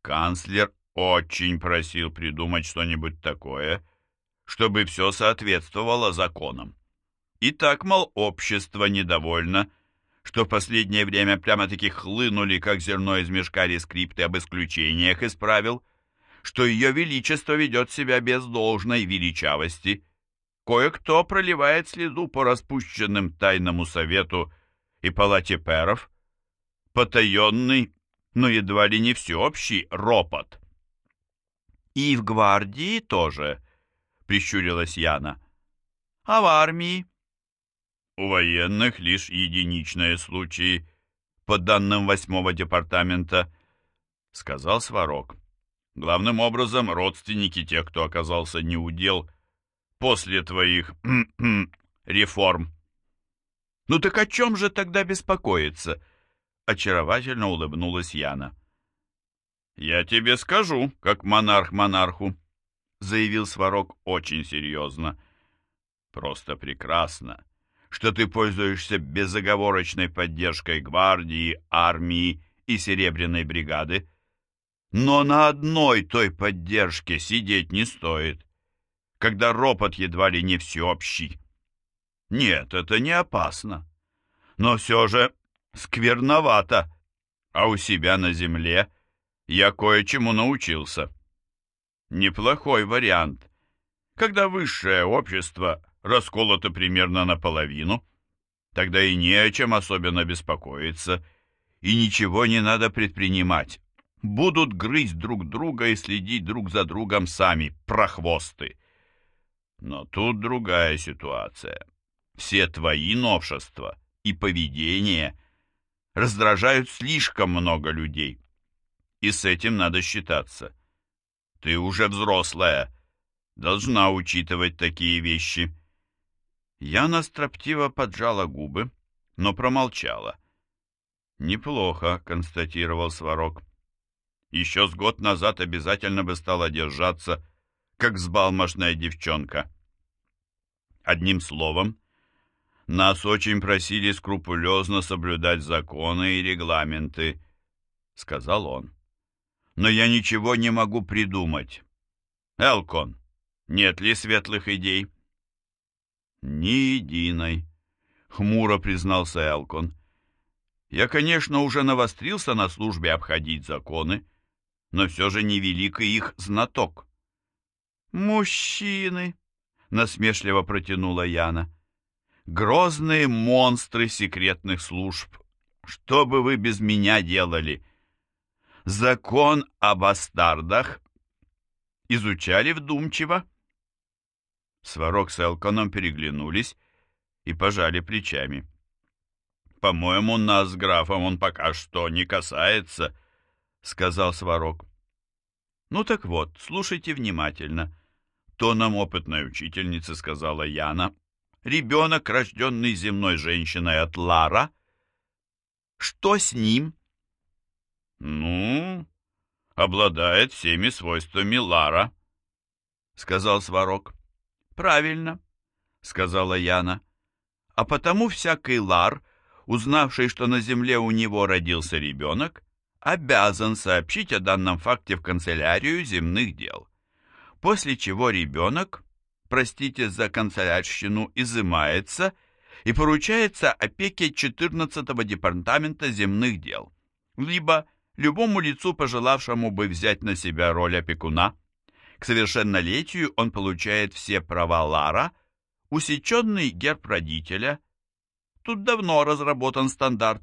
Канцлер очень просил придумать что-нибудь такое, чтобы все соответствовало законам. И так, мол, общество недовольно, что в последнее время прямо-таки хлынули, как зерно из мешка, рескрипты об исключениях из правил, что ее величество ведет себя без должной величавости. Кое-кто проливает следу по распущенным тайному совету и палате перов, потаенный, но едва ли не всеобщий ропот. «И в гвардии тоже», — прищурилась Яна. «А в армии?» «У военных лишь единичные случаи, по данным восьмого департамента», — сказал Сварог. Главным образом, родственники тех, кто оказался неудел после твоих реформ. «Ну так о чем же тогда беспокоиться?» Очаровательно улыбнулась Яна. «Я тебе скажу, как монарх монарху», — заявил Сварог очень серьезно. «Просто прекрасно, что ты пользуешься безоговорочной поддержкой гвардии, армии и Серебряной бригады, но на одной той поддержке сидеть не стоит, когда ропот едва ли не всеобщий. Нет, это не опасно, но все же скверновато, а у себя на земле я кое-чему научился. Неплохой вариант, когда высшее общество расколото примерно наполовину, тогда и не о чем особенно беспокоиться, и ничего не надо предпринимать будут грызть друг друга и следить друг за другом сами, прохвосты. Но тут другая ситуация. Все твои новшества и поведение раздражают слишком много людей. И с этим надо считаться. Ты уже взрослая, должна учитывать такие вещи. Яна строптиво поджала губы, но промолчала. «Неплохо», — констатировал Сварог еще с год назад обязательно бы стала держаться, как взбалмошная девчонка. Одним словом, нас очень просили скрупулезно соблюдать законы и регламенты, — сказал он. Но я ничего не могу придумать. Элкон, нет ли светлых идей? Ни единой, — хмуро признался Элкон. Я, конечно, уже навострился на службе обходить законы, — но все же невелик и их знаток. «Мужчины!» — насмешливо протянула Яна. «Грозные монстры секретных служб! Что бы вы без меня делали? Закон о бастардах изучали вдумчиво?» Сварог с Элконом переглянулись и пожали плечами. «По-моему, нас с графом он пока что не касается», — сказал Сварог. «Ну так вот, слушайте внимательно», — тоном опытной учительницы сказала Яна. «Ребенок, рожденный земной женщиной от Лара. Что с ним?» «Ну, обладает всеми свойствами Лара», — сказал Сварог. «Правильно», — сказала Яна. «А потому всякий Лар, узнавший, что на земле у него родился ребенок, обязан сообщить о данном факте в канцелярию земных дел, после чего ребенок, простите за канцелярщину, изымается и поручается опеке 14-го департамента земных дел, либо любому лицу, пожелавшему бы взять на себя роль опекуна. К совершеннолетию он получает все права Лара, усеченный герб родителя. Тут давно разработан стандарт.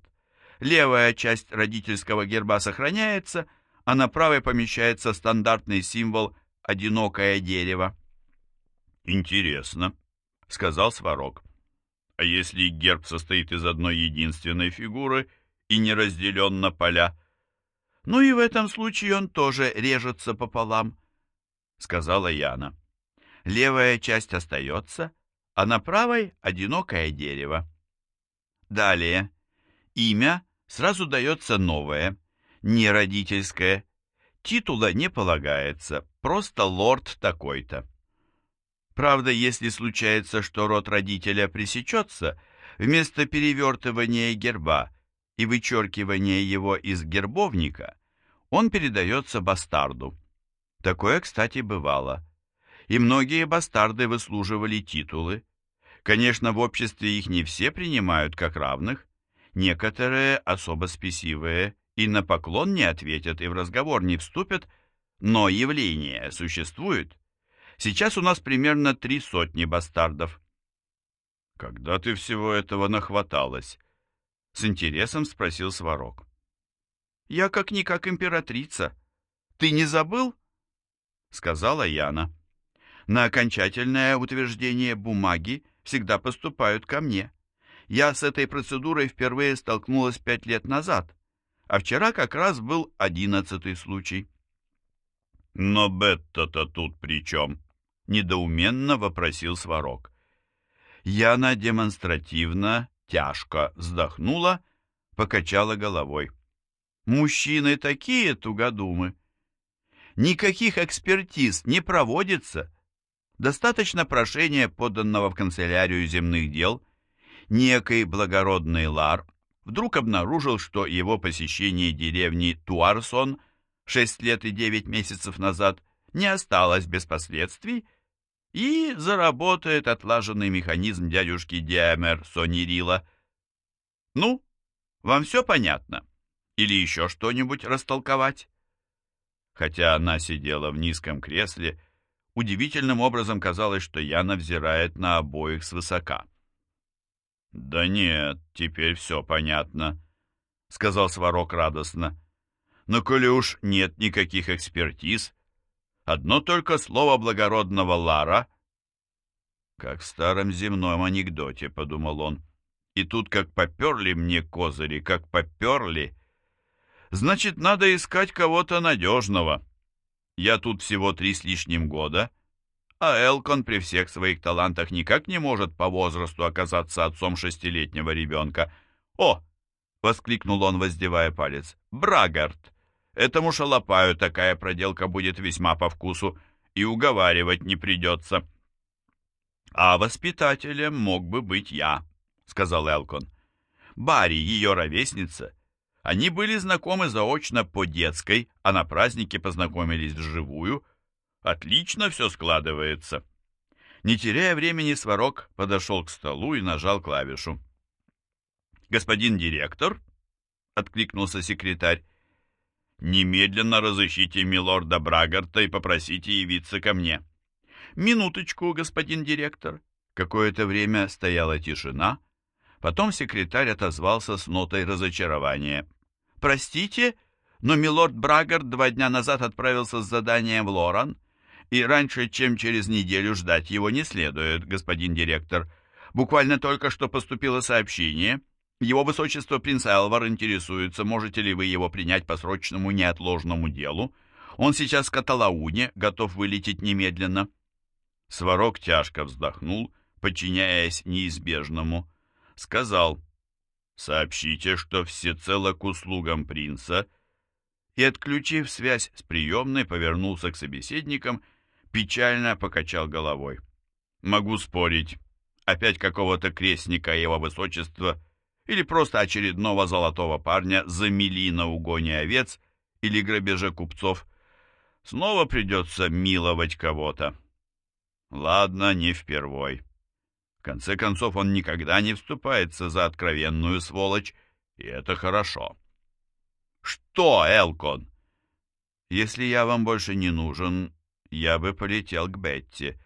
Левая часть родительского герба сохраняется, а на правой помещается стандартный символ «одинокое дерево». «Интересно», — сказал Сварог. «А если герб состоит из одной единственной фигуры и не разделен на поля?» «Ну и в этом случае он тоже режется пополам», — сказала Яна. «Левая часть остается, а на правой — одинокое дерево». Далее. Имя сразу дается новое, не родительское. Титула не полагается, просто лорд такой-то. Правда, если случается, что род родителя пресечется, вместо перевертывания герба и вычеркивания его из гербовника, он передается бастарду. Такое, кстати, бывало. И многие бастарды выслуживали титулы. Конечно, в обществе их не все принимают как равных. Некоторые, особо спесивые, и на поклон не ответят, и в разговор не вступят, но явление существует. Сейчас у нас примерно три сотни бастардов. Когда ты всего этого нахваталась? С интересом спросил Сварог. Я как-никак императрица. Ты не забыл? Сказала Яна. На окончательное утверждение бумаги всегда поступают ко мне. Я с этой процедурой впервые столкнулась пять лет назад, а вчера как раз был одиннадцатый случай. «Но Бетта-то тут при чем?» — недоуменно вопросил Сварог. Яна демонстративно тяжко вздохнула, покачала головой. Мужчины такие тугодумы. Никаких экспертиз не проводится. Достаточно прошения, поданного в канцелярию земных дел. Некий благородный Лар вдруг обнаружил, что его посещение деревни Туарсон шесть лет и девять месяцев назад не осталось без последствий, и заработает отлаженный механизм дядюшки Диамер Сонирила. Ну, вам все понятно? Или еще что-нибудь растолковать? Хотя она сидела в низком кресле, удивительным образом казалось, что Яна взирает на обоих свысока. «Да нет, теперь все понятно», — сказал Сварог радостно. «Но коли уж нет никаких экспертиз, Одно только слово благородного Лара. Как в старом земном анекдоте, подумал он. И тут как поперли мне козыри, как поперли. Значит, надо искать кого-то надежного. Я тут всего три с лишним года, а Элкон при всех своих талантах никак не может по возрасту оказаться отцом шестилетнего ребенка. «О!» — воскликнул он, воздевая палец. «Брагард! Этому шалопаю такая проделка будет весьма по вкусу, и уговаривать не придется. «А воспитателем мог бы быть я», — сказал Элкон. «Барри, ее ровесница. Они были знакомы заочно по детской, а на празднике познакомились вживую. Отлично все складывается». Не теряя времени, Сварог подошел к столу и нажал клавишу. «Господин директор?» — откликнулся секретарь. Немедленно разыщите милорда Брагарта и попросите явиться ко мне. Минуточку, господин директор. Какое-то время стояла тишина. Потом секретарь отозвался с нотой разочарования. Простите, но милорд Брагард два дня назад отправился с заданием в Лоран. И раньше, чем через неделю ждать его не следует, господин директор. Буквально только что поступило сообщение. Его высочество принц Элвар интересуется, можете ли вы его принять по срочному неотложному делу. Он сейчас в Каталауне, готов вылететь немедленно. Сварог тяжко вздохнул, подчиняясь неизбежному. Сказал, «Сообщите, что всецело к услугам принца», и, отключив связь с приемной, повернулся к собеседникам, печально покачал головой. «Могу спорить. Опять какого-то крестника его высочества или просто очередного золотого парня замели на угоне овец или грабеже купцов. Снова придется миловать кого-то. Ладно, не впервой. В конце концов, он никогда не вступается за откровенную сволочь, и это хорошо. Что, Элкон? Если я вам больше не нужен, я бы полетел к Бетти.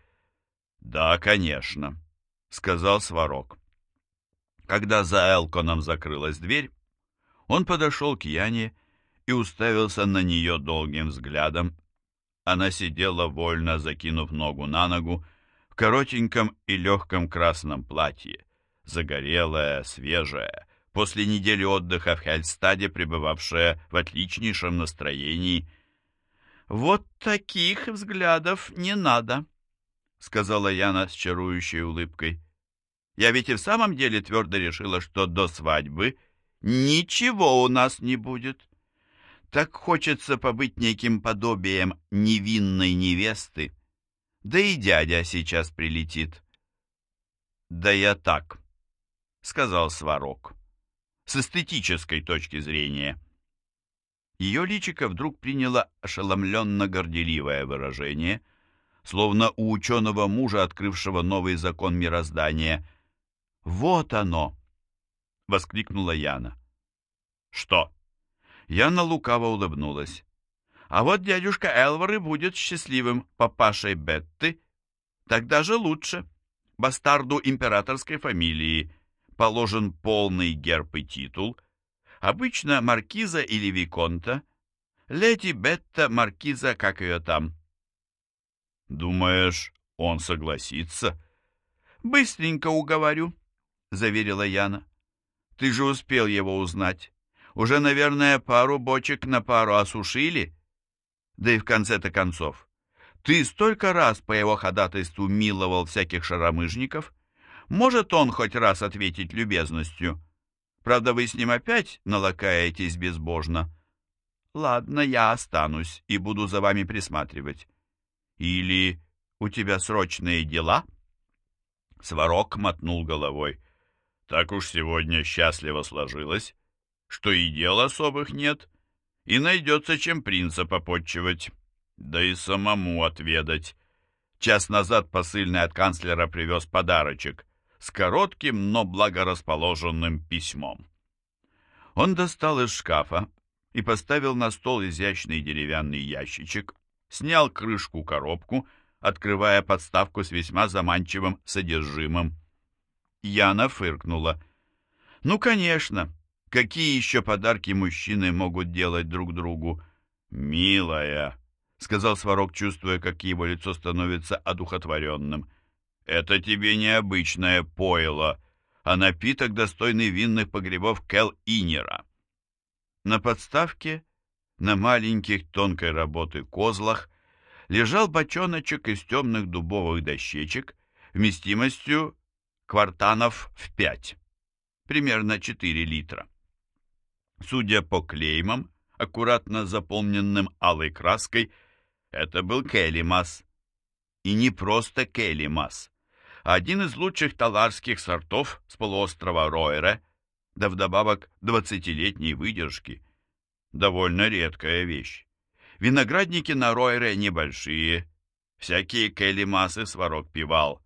Да, конечно, сказал Сварог. Когда за Элконом закрылась дверь, он подошел к Яне и уставился на нее долгим взглядом, она сидела вольно, закинув ногу на ногу, в коротеньком и легком красном платье, загорелая, свежая, после недели отдыха в Хельстаде, пребывавшая в отличнейшем настроении. «Вот таких взглядов не надо», — сказала Яна с чарующей улыбкой. «Я ведь и в самом деле твердо решила, что до свадьбы ничего у нас не будет. Так хочется побыть неким подобием невинной невесты. Да и дядя сейчас прилетит. Да я так, сказал Сварог, с эстетической точки зрения. Ее личико вдруг приняло ошеломленно-горделивое выражение, словно у ученого мужа, открывшего новый закон мироздания. «Вот оно!» — воскликнула Яна. «Что?» Яна лукаво улыбнулась. А вот дядюшка Элвар будет счастливым папашей Бетты. Тогда же лучше. Бастарду императорской фамилии положен полный герб и титул. Обычно маркиза или виконта. Леди Бетта, маркиза, как ее там. Думаешь, он согласится? Быстренько уговорю, заверила Яна. Ты же успел его узнать. Уже, наверное, пару бочек на пару осушили. Да и в конце-то концов, ты столько раз по его ходатайству миловал всяких шаромыжников. Может он хоть раз ответить любезностью? Правда, вы с ним опять налакаетесь безбожно. Ладно, я останусь и буду за вами присматривать. Или у тебя срочные дела?» Сварог мотнул головой. «Так уж сегодня счастливо сложилось, что и дел особых нет, и найдется чем принца попотчевать, да и самому отведать. Час назад посыльный от канцлера привез подарочек с коротким, но благорасположенным письмом. Он достал из шкафа и поставил на стол изящный деревянный ящичек, снял крышку-коробку, открывая подставку с весьма заманчивым содержимым. Яна фыркнула. «Ну, конечно, Какие еще подарки мужчины могут делать друг другу? «Милая», — сказал Сварог, чувствуя, как его лицо становится одухотворенным, — «это тебе необычное пойло, а напиток, достойный винных погребов Кел-Инера». На подставке, на маленьких тонкой работы козлах, лежал бочоночек из темных дубовых дощечек вместимостью квартанов в пять, примерно 4 литра. Судя по клеймам, аккуратно заполненным алой краской, это был келимас. И не просто келимас, один из лучших таларских сортов с полуострова Ройре, да вдобавок двадцатилетней выдержки. Довольно редкая вещь. Виноградники на Ройре небольшие, всякие келимасы сварок пивал,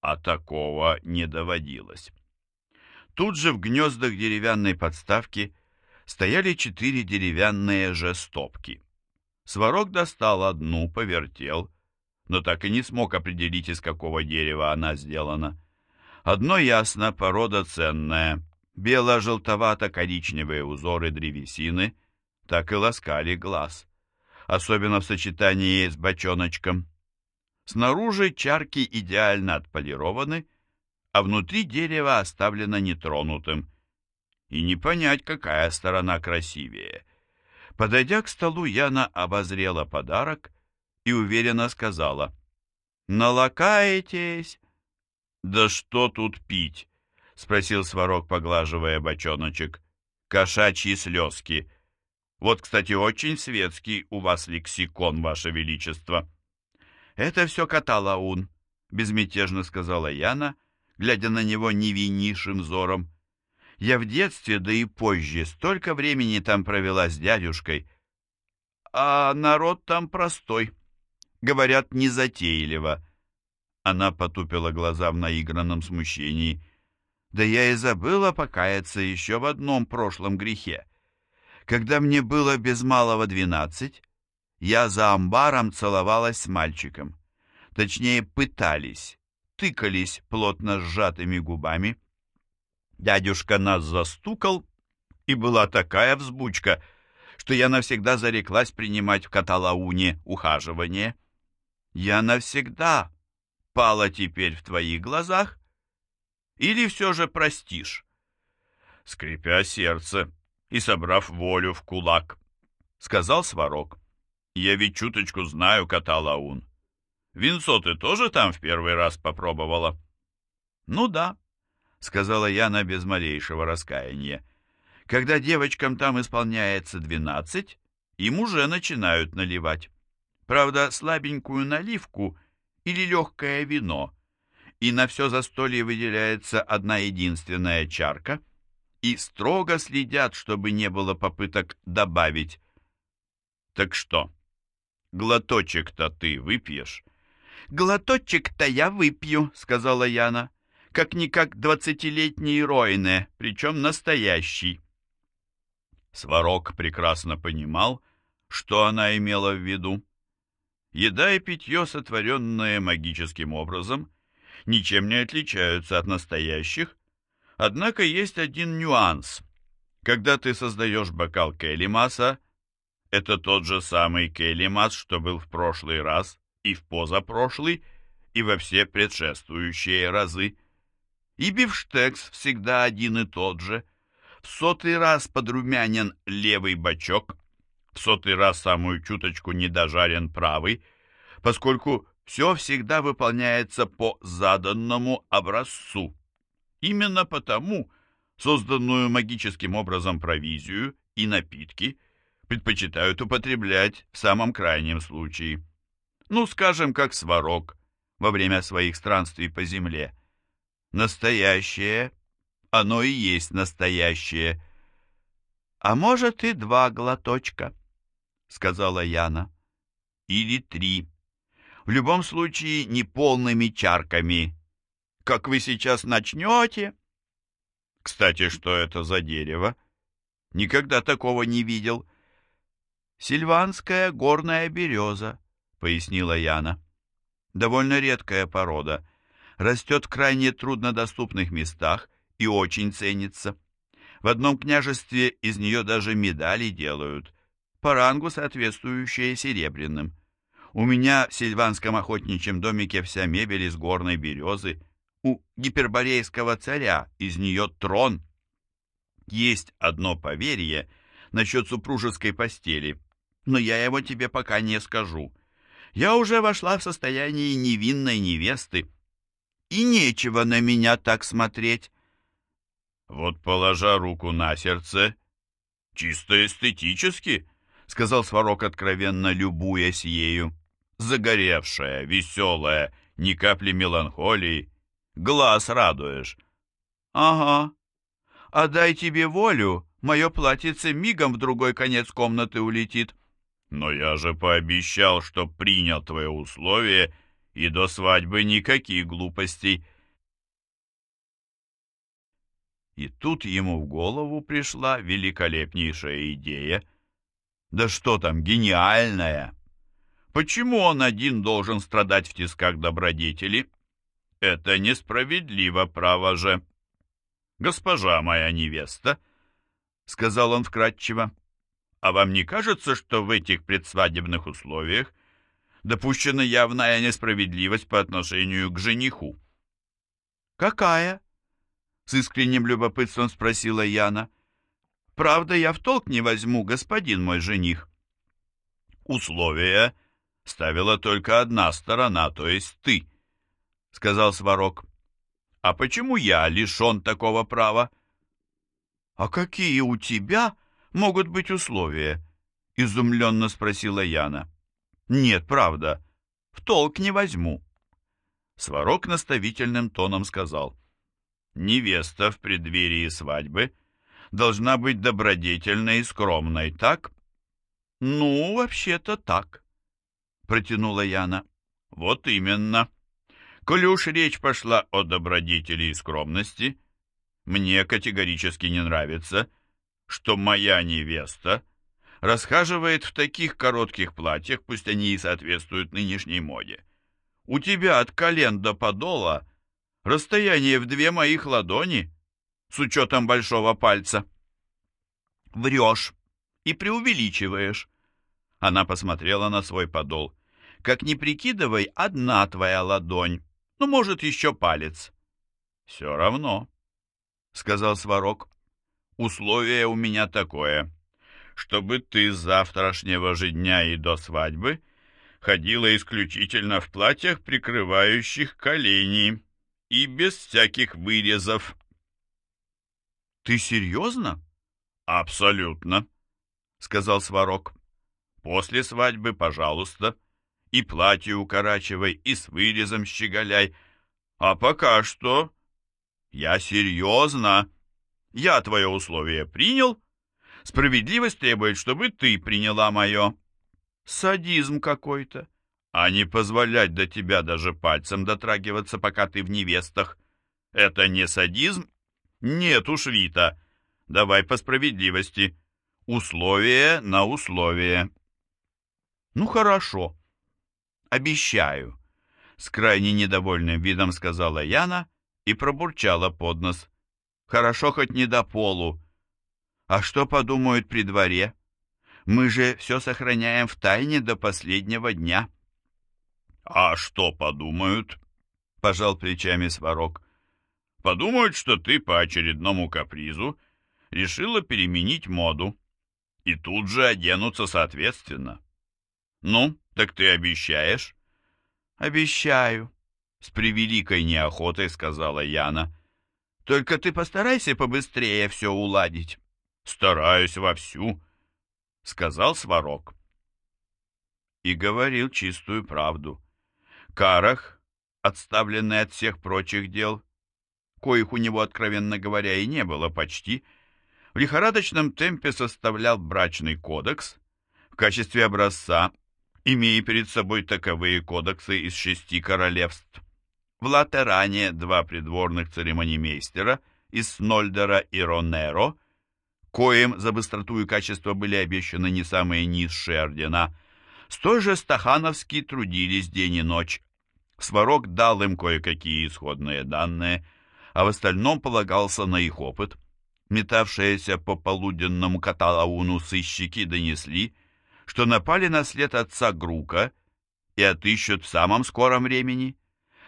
а такого не доводилось. Тут же в гнездах деревянной подставки стояли четыре деревянные же стопки. Сварог достал одну, повертел, но так и не смог определить, из какого дерева она сделана. Одно ясно, порода ценная. Бело-желтовато-коричневые узоры древесины так и ласкали глаз, особенно в сочетании с бочоночком. Снаружи чарки идеально отполированы, а внутри дерево оставлено нетронутым. И не понять, какая сторона красивее. Подойдя к столу, Яна обозрела подарок и уверенно сказала. «Налакаетесь?» «Да что тут пить?» — спросил Сварог, поглаживая бочоночек. «Кошачьи слезки. Вот, кстати, очень светский у вас лексикон, ваше величество». «Это все Каталаун», — безмятежно сказала Яна, глядя на него невиннейшим взором. «Я в детстве, да и позже, столько времени там провела с дядюшкой. А народ там простой. Говорят, незатейливо». Она потупила глаза в наигранном смущении. «Да я и забыла покаяться еще в одном прошлом грехе. Когда мне было без малого двенадцать, я за амбаром целовалась с мальчиком. Точнее, пытались, тыкались плотно сжатыми губами. Дядюшка нас застукал, и была такая взбучка, что я навсегда зареклась принимать в Каталауне ухаживание. Я навсегда пала теперь в твоих глазах? Или все же простишь? Скрипя сердце и собрав волю в кулак, сказал Сварог. Я ведь чуточку знаю кота Лаун. Винцо ты тоже там в первый раз попробовала? Ну да, сказала Яна без малейшего раскаяния. Когда девочкам там исполняется двенадцать, им уже начинают наливать. Правда, слабенькую наливку или легкое вино, и на все застолье выделяется одна единственная чарка, и строго следят, чтобы не было попыток добавить. Так что, Глоточек-то ты выпьешь?» «Глоточек-то я выпью», — сказала Яна. «Как-никак двадцатилетний Ройне, причем настоящий». Сварог прекрасно понимал, что она имела в виду. Еда и питье, сотворенные магическим образом, ничем не отличаются от настоящих, однако есть один нюанс. Когда ты создаешь бокал Келлимаса, это тот же самый Келлимас, что был в прошлый раз и в позапрошлый, и во все предшествующие разы. И бифштекс всегда один и тот же. В сотый раз подрумянен левый бочок, в сотый раз самую чуточку недожарен правый, поскольку все всегда выполняется по заданному образцу. Именно потому созданную магическим образом провизию и напитки – предпочитают употреблять в самом крайнем случае. Ну, скажем, как сварог во время своих странствий по земле. Настоящее, оно и есть настоящее. А может и два глоточка, сказала Яна. Или три. В любом случае, не полными чарками. Как вы сейчас начнете? Кстати, что это за дерево? Никогда такого не видел. «Сильванская горная береза», — пояснила Яна. «Довольно редкая порода. Растет в крайне труднодоступных местах и очень ценится. В одном княжестве из нее даже медали делают, по рангу соответствующие серебряным. У меня в сильванском охотничьем домике вся мебель из горной березы. У гиперборейского царя из нее трон. Есть одно поверье насчет супружеской постели — но я его тебе пока не скажу. Я уже вошла в состояние невинной невесты, и нечего на меня так смотреть. Вот, положа руку на сердце, чисто эстетически, — сказал Сварог откровенно, любуясь ею. Загоревшая, веселая, ни капли меланхолии. Глаз радуешь. — Ага. А дай тебе волю, мое платьице мигом в другой конец комнаты улетит. Но я же пообещал, что принял твои условия, и до свадьбы никаких глупостей. И тут ему в голову пришла великолепнейшая идея. Да что там, гениальная! Почему он один должен страдать в тисках добродетели? Это несправедливо, право же. Госпожа моя невеста, — сказал он вкратчиво, — а вам не кажется, что в этих предсвадебных условиях Допущена явная несправедливость по отношению к жениху. «Какая?» — с искренним любопытством спросила Яна. «Правда, я в толк не возьму, господин мой жених». «Условия ставила только одна сторона, то есть ты», — сказал Сварог. «А почему я лишен такого права?» «А какие у тебя могут быть условия?» — изумленно спросила Яна. «Нет, правда, в толк не возьму». Сварог наставительным тоном сказал. «Невеста в преддверии свадьбы должна быть добродетельной и скромной, так?» «Ну, вообще-то так», — протянула Яна. «Вот именно. Коли уж речь пошла о добродетели и скромности, мне категорически не нравится, что моя невеста расхаживает в таких коротких платьях, пусть они и соответствуют нынешней моде. У тебя от колен до подола расстояние в две моих ладони, с учетом большого пальца. Врешь и преувеличиваешь. Она посмотрела на свой подол. Как ни прикидывай, одна твоя ладонь, ну, может, еще палец. Все равно, — сказал Сварог. Условие у меня такое, чтобы ты с завтрашнего же дня и до свадьбы ходила исключительно в платьях, прикрывающих колени, и без всяких вырезов. Ты серьезно? Абсолютно, — сказал Сварог. После свадьбы, пожалуйста, и платье укорачивай, и с вырезом щеголяй. А пока что... Я серьезно. Я твое условие принял. Справедливость требует, чтобы ты приняла мое. Садизм какой-то. А не позволять до тебя даже пальцем дотрагиваться, пока ты в невестах. Это не садизм? Нет уж, Вита. Давай по справедливости. Условие на условие. Ну, хорошо. Обещаю. С крайне недовольным видом сказала Яна и пробурчала под нос. Хорошо хоть не до полу. А что подумают при дворе? Мы же все сохраняем в тайне до последнего дня. А что подумают? Пожал плечами Сварог. Подумают, что ты по очередному капризу решила переменить моду. И тут же оденутся соответственно. Ну, так ты обещаешь? Обещаю, с превеликой неохотой сказала Яна. Только ты постарайся побыстрее все уладить. Стараюсь вовсю, сказал Сварог. И говорил чистую правду. Карах, отставленный от всех прочих дел, коих у него, откровенно говоря, и не было почти, в лихорадочном темпе составлял брачный кодекс, в качестве образца, имея перед собой таковые кодексы из шести королевств. В Латеране два придворных церемонимейстера из Снольдера и Ронеро, коим за быстроту и качество были обещаны не самые низшие ордена, столь же стахановски трудились день и ночь. Сварог дал им кое-какие исходные данные, а в остальном полагался на их опыт. Метавшиеся по полуденному каталауну сыщики донесли, что напали на след отца Грука и отыщут в самом скором времени.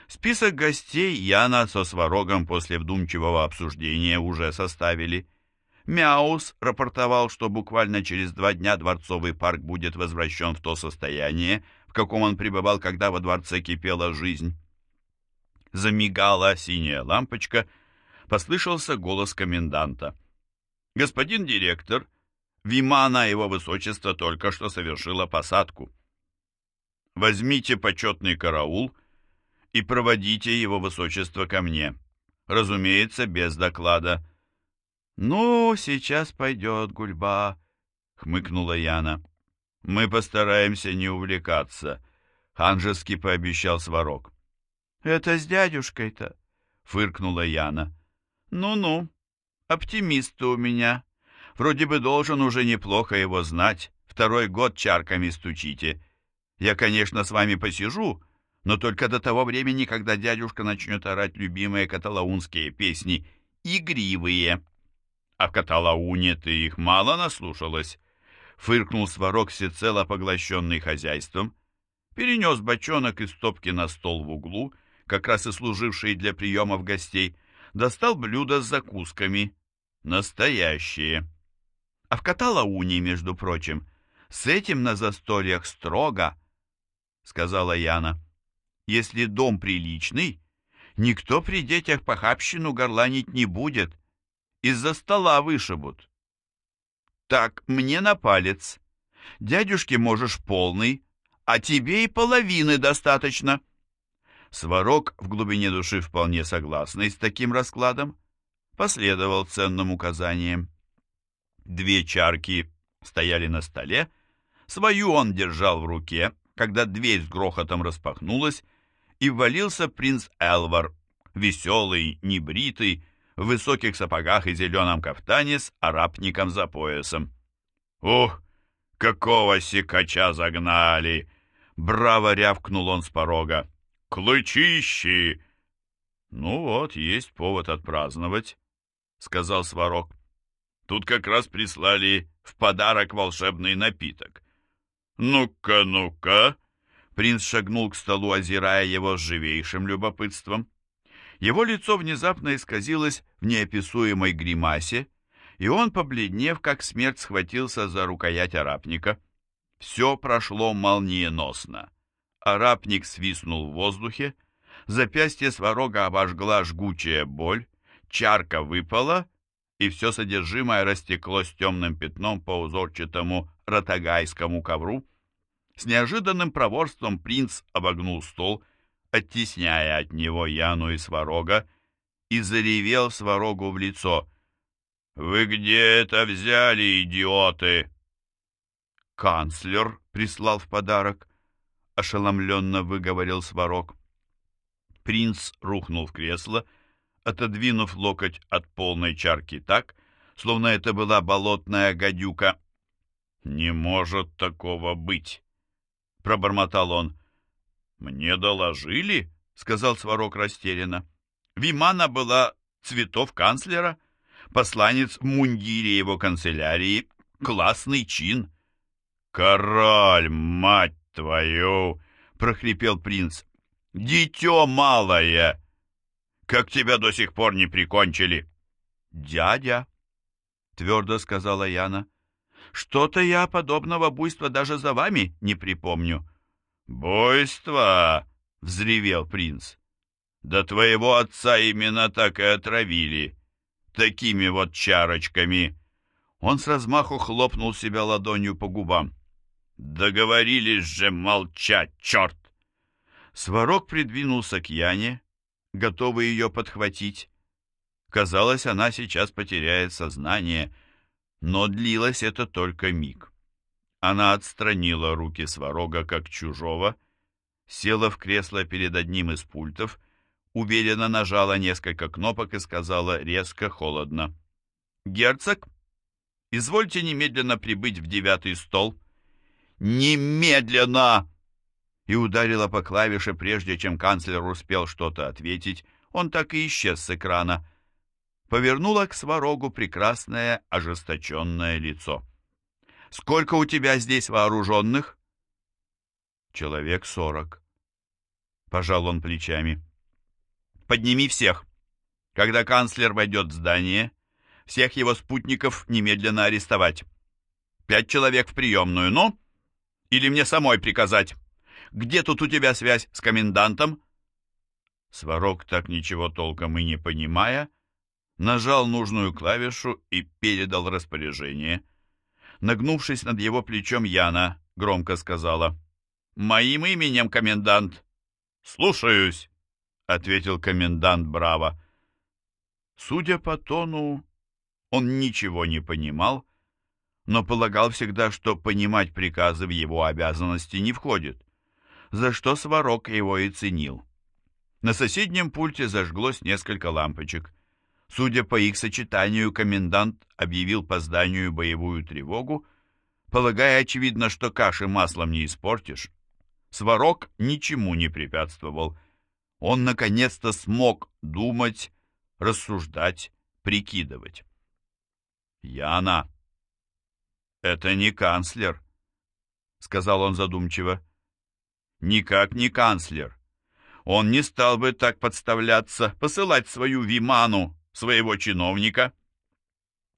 Список гостей Яна со Сварогом после вдумчивого обсуждения уже составили. Мяус рапортовал, что буквально через два дня Дворцовый парк будет возвращен в то состояние, в каком он пребывал, когда во дворце кипела жизнь. Замигала синяя лампочка, послышался голос коменданта. «Господин директор, Вимана его высочество только что совершила посадку. Возьмите почетный караул и проводите его высочество ко мне. Разумеется, без доклада. «Ну, сейчас пойдет гульба», — хмыкнула Яна. «Мы постараемся не увлекаться», — ханжески пообещал Сварог. «Это с дядюшкой-то», — фыркнула Яна. «Ну-ну, оптимист у меня. Вроде бы должен уже неплохо его знать. Второй год чарками стучите. Я, конечно, с вами посижу, но только до того времени, когда дядюшка начнет орать любимые каталаунские песни, игривые. А в Каталауне ты их мало наслушалась? Фыркнул Сварог, всецело поглощенный хозяйством. перенес бочонок из топки на стол в углу, как раз и служивший для приемов гостей, достал блюдо с закусками. Настоящие. А в Каталауне, между прочим, с этим на застольях строго, — сказала Яна. Если дом приличный, никто при детях похабщину горланить не будет. Из-за стола вышибут. Так, мне на палец. Дядюшке можешь полный, а тебе и половины достаточно. Сварог, в глубине души вполне согласный с таким раскладом, последовал ценным указаниям. Две чарки стояли на столе, свою он держал в руке, когда дверь с грохотом распахнулась, и ввалился принц Элвар, веселый, небритый, в высоких сапогах и зеленом кафтане с арапником за поясом. «Ух, какого сикача загнали!» Браво рявкнул он с порога. «Клычищи!» «Ну вот, есть повод отпраздновать», — сказал Сварог. «Тут как раз прислали в подарок волшебный напиток». «Ну-ка, ну-ка!» Принц шагнул к столу, озирая его с живейшим любопытством. Его лицо внезапно исказилось в неописуемой гримасе, и он, побледнев, как смерть, схватился за рукоять арапника. Все прошло молниеносно. Арапник свистнул в воздухе, запястье сварога обожгла жгучая боль, чарка выпала, и все содержимое растеклось темным пятном по узорчатому ротагайскому ковру. С неожиданным проворством принц обогнул стол, оттесняя от него Яну и Сварога, и заревел Сварогу в лицо. «Вы где это взяли, идиоты?» «Канцлер прислал в подарок», — ошеломленно выговорил Сварог. Принц рухнул в кресло, отодвинув локоть от полной чарки так, словно это была болотная гадюка. «Не может такого быть!» — пробормотал он. «Мне доложили», — сказал Сварог растерянно. «Вимана была цветов канцлера, посланец в мундире его канцелярии, классный чин». «Король, мать твою!» — прохрипел принц. «Дитё малое! Как тебя до сих пор не прикончили?» «Дядя», — твердо сказала Яна, — «что-то я подобного буйства даже за вами не припомню». «Буйство!» — взревел принц. «Да твоего отца именно так и отравили, такими вот чарочками». Он с размаху хлопнул себя ладонью по губам. «Договорились же молчать, черт!» Сварог придвинулся к Яне, готовый ее подхватить. Казалось, она сейчас потеряет сознание, но длилось это только миг. Она отстранила руки Сварога как чужого, села в кресло перед одним из пультов, уверенно нажала несколько кнопок и сказала резко, холодно. «Герцог, извольте немедленно прибыть в девятый стол». «Немедленно!» И ударила по клавише, прежде чем канцлер успел что-то ответить. Он так и исчез с экрана. Повернула к сварогу прекрасное ожесточенное лицо. «Сколько у тебя здесь вооруженных?» «Человек сорок». Пожал он плечами. «Подними всех. Когда канцлер войдет в здание, всех его спутников немедленно арестовать. Пять человек в приемную, ну?» Или мне самой приказать? Где тут у тебя связь с комендантом?» Сварог, так ничего толком и не понимая, нажал нужную клавишу и передал распоряжение. Нагнувшись над его плечом, Яна громко сказала «Моим именем, комендант!» «Слушаюсь!» — ответил комендант Браво. Судя по тону, он ничего не понимал, но полагал всегда, что понимать приказы в его обязанности не входит, за что Сварог его и ценил. На соседнем пульте зажглось несколько лампочек. Судя по их сочетанию, комендант объявил по зданию боевую тревогу, полагая, очевидно, что каши маслом не испортишь. Сварог ничему не препятствовал. Он наконец-то смог думать, рассуждать, прикидывать. «Яна!» «Это не канцлер», — сказал он задумчиво. Никак не канцлер. Он не стал бы так подставляться, посылать свою Виману, своего чиновника.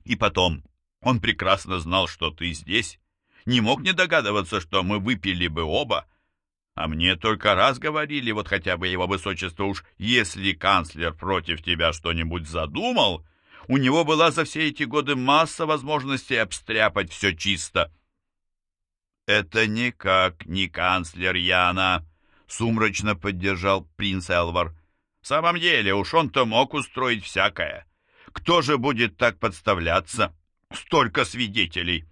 И потом, он прекрасно знал, что ты здесь. Не мог не догадываться, что мы выпили бы оба. А мне только раз говорили, вот хотя бы его высочество уж, если канцлер против тебя что-нибудь задумал, у него была за все эти годы масса возможностей обстряпать все чисто. «Это никак не канцлер Яна», — сумрачно поддержал принц Элвар. «В самом деле, уж он-то мог устроить всякое. Кто же будет так подставляться? Столько свидетелей!»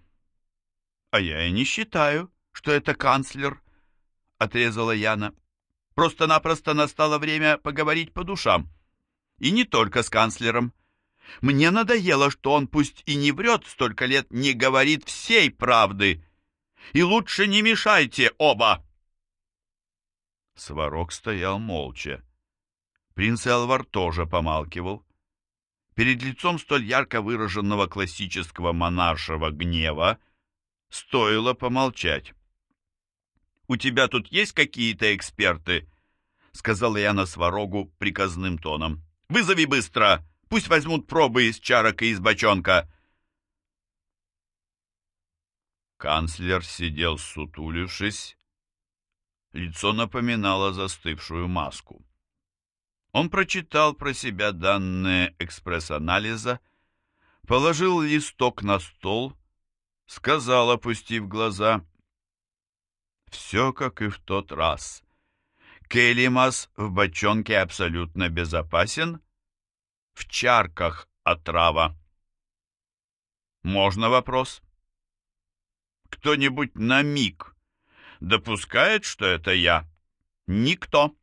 «А я и не считаю, что это канцлер», — отрезала Яна. «Просто-напросто настало время поговорить по душам. И не только с канцлером. Мне надоело, что он пусть и не врет столько лет, не говорит всей правды. И лучше не мешайте оба!» Сварог стоял молча. Принц Элвар тоже помалкивал. Перед лицом столь ярко выраженного классического монаршего гнева стоило помолчать. «У тебя тут есть какие-то эксперты?» — сказала я на Сварогу приказным тоном. «Вызови быстро! Пусть возьмут пробы из чарок и из бочонка!» Канцлер сидел сутулившись. Лицо напоминало застывшую маску. Он прочитал про себя данные экспресс-анализа, положил листок на стол, сказал, опустив глаза, «Все, как и в тот раз. Келимас в бочонке абсолютно безопасен, в чарках отрава. Можно вопрос?» Кто-нибудь на миг допускает, что это я? Никто.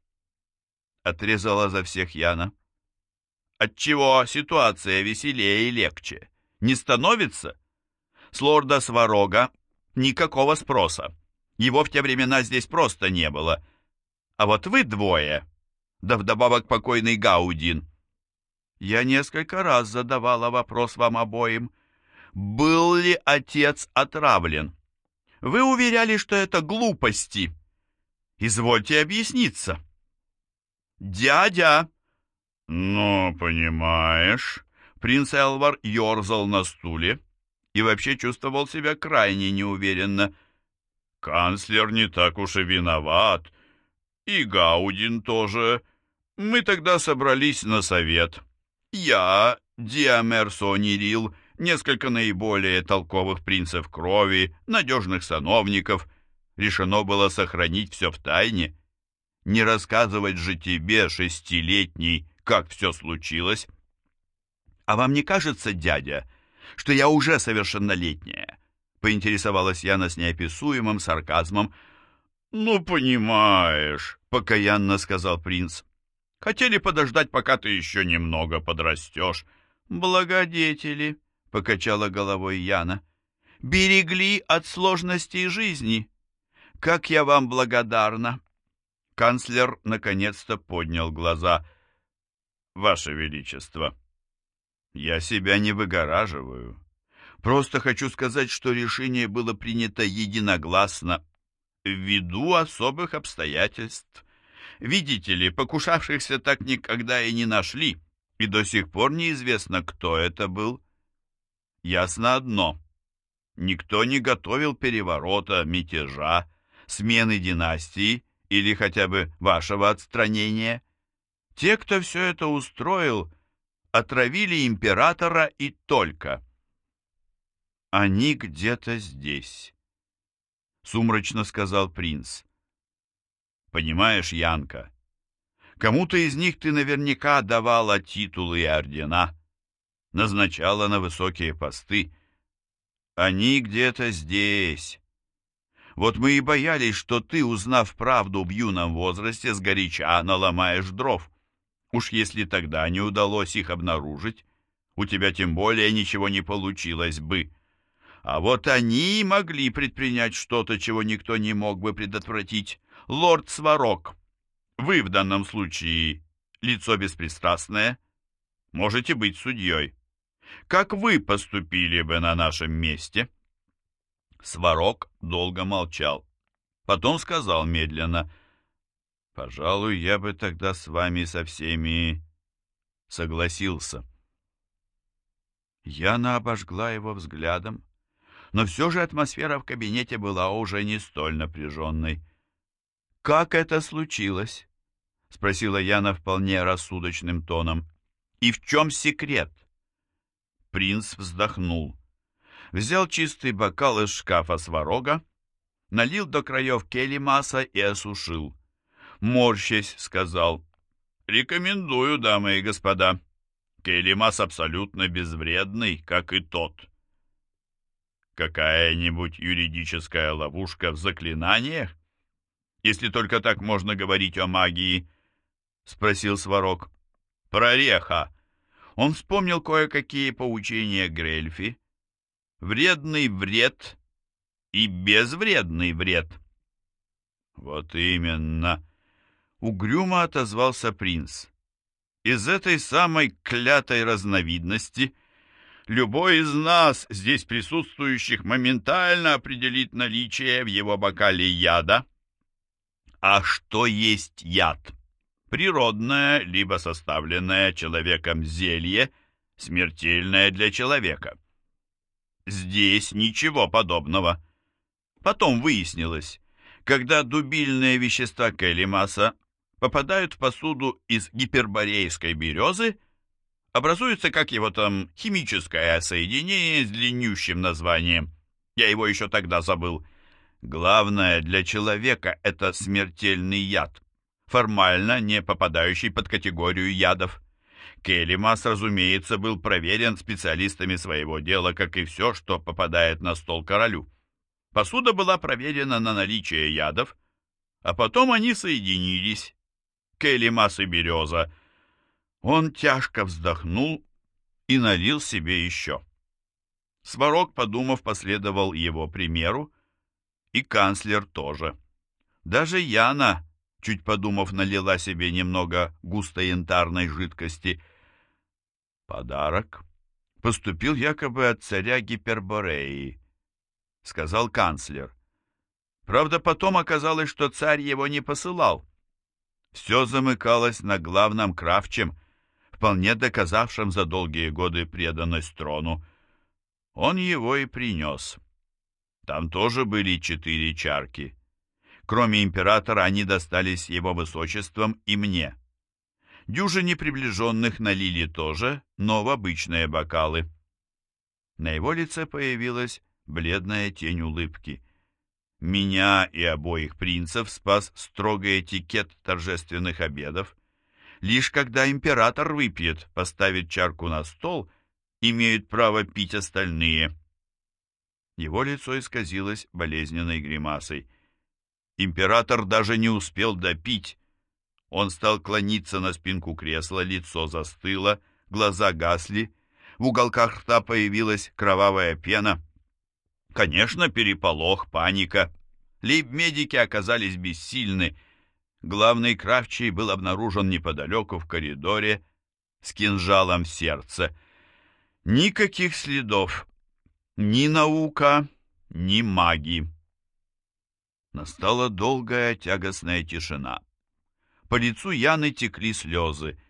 Отрезала за всех Яна. Отчего ситуация веселее и легче? Не становится? С лорда Сварога никакого спроса. Его в те времена здесь просто не было. А вот вы двое, да вдобавок покойный Гаудин. Я несколько раз задавала вопрос вам обоим, был ли отец отравлен? Вы уверяли, что это глупости. Извольте объясниться. Дядя! Ну, понимаешь, принц Элвар ерзал на стуле и вообще чувствовал себя крайне неуверенно. Канцлер не так уж и виноват. И Гаудин тоже. Мы тогда собрались на совет. Я, Диамер Сонирил, несколько наиболее толковых принцев крови, надежных сановников. Решено было сохранить все в тайне. Не рассказывать же тебе, шестилетний, как все случилось. А вам не кажется, дядя, что я уже совершеннолетняя? Поинтересовалась Яна с неописуемым сарказмом. «Ну, понимаешь», — покаянно сказал принц. «Хотели подождать, пока ты еще немного подрастешь». «Благодетели», — покачала головой Яна. «Берегли от сложностей жизни. Как я вам благодарна!» Канцлер наконец-то поднял глаза. «Ваше Величество, я себя не выгораживаю. Просто хочу сказать, что решение было принято единогласно, ввиду особых обстоятельств. Видите ли, покушавшихся так никогда и не нашли, и до сих пор неизвестно, кто это был». Ясно одно. Никто не готовил переворота, мятежа, смены династии или хотя бы вашего отстранения. Те, кто все это устроил, отравили императора и только. Они где-то здесь, — сумрачно сказал принц. Понимаешь, Янка, кому-то из них ты наверняка давала титулы и ордена, назначала на высокие посты. Они где-то здесь. Вот мы и боялись, что ты, узнав правду в юном возрасте, сгоряча наломаешь дров. Уж если тогда не удалось их обнаружить, у тебя тем более ничего не получилось бы. А вот они могли предпринять что-то, чего никто не мог бы предотвратить. Лорд Сварог, вы в данном случае лицо беспристрастное, можете быть судьей. Как вы поступили бы на нашем месте?» Сварог долго молчал. Потом сказал медленно, «Пожалуй, я бы тогда с вами со всеми согласился». Яна обожгла его взглядом, но все же атмосфера в кабинете была уже не столь напряженной. «Как это случилось?» — спросила Яна вполне рассудочным тоном. «И в чем секрет?» Принц вздохнул. Взял чистый бокал из шкафа сварога, налил до краев келимаса и осушил. Морщась, сказал, «Рекомендую, дамы и господа. Келимас абсолютно безвредный, как и тот». Какая-нибудь юридическая ловушка в заклинаниях? Если только так можно говорить о магии, — спросил Сварог. Прореха. Он вспомнил кое-какие поучения Грельфи. Вредный вред и безвредный вред. Вот именно. Угрюмо отозвался принц. Из этой самой клятой разновидности любой из нас, здесь присутствующих, моментально определит наличие в его бокале яда. А что есть яд? Природное, либо составленное человеком зелье, смертельное для человека. Здесь ничего подобного. Потом выяснилось, когда дубильные вещества Келлимаса попадают в посуду из гиперборейской березы, образуется, как его там, химическое соединение с длиннющим названием. Я его еще тогда забыл. Главное для человека — это смертельный яд, формально не попадающий под категорию ядов. Келлимас, разумеется, был проверен специалистами своего дела, как и все, что попадает на стол королю. Посуда была проверена на наличие ядов, а потом они соединились. Келлимас и Береза. Он тяжко вздохнул и налил себе еще. Сварог, подумав, последовал его примеру, и канцлер тоже. Даже Яна, чуть подумав, налила себе немного густо-янтарной жидкости. Подарок поступил якобы от царя Гипербореи, сказал канцлер. Правда, потом оказалось, что царь его не посылал. Все замыкалось на главном кравчем, вполне доказавшем за долгие годы преданность трону. Он его и принес. Там тоже были четыре чарки. Кроме императора, они достались его высочеством и мне. Дюжине приближенных налили тоже, но в обычные бокалы. На его лице появилась бледная тень улыбки. Меня и обоих принцев спас строгий этикет торжественных обедов. Лишь когда император выпьет, поставит чарку на стол, имеют право пить остальные. Его лицо исказилось болезненной гримасой. Император даже не успел допить. Он стал клониться на спинку кресла, лицо застыло, глаза гасли, в уголках рта появилась кровавая пена. Конечно, переполох, паника. Лейб-медики оказались бессильны. Главный кравчий был обнаружен неподалеку в коридоре с кинжалом в сердце. Никаких следов ни наука, ни маги. Настала долгая тягостная тишина. По лицу Яны текли слезы.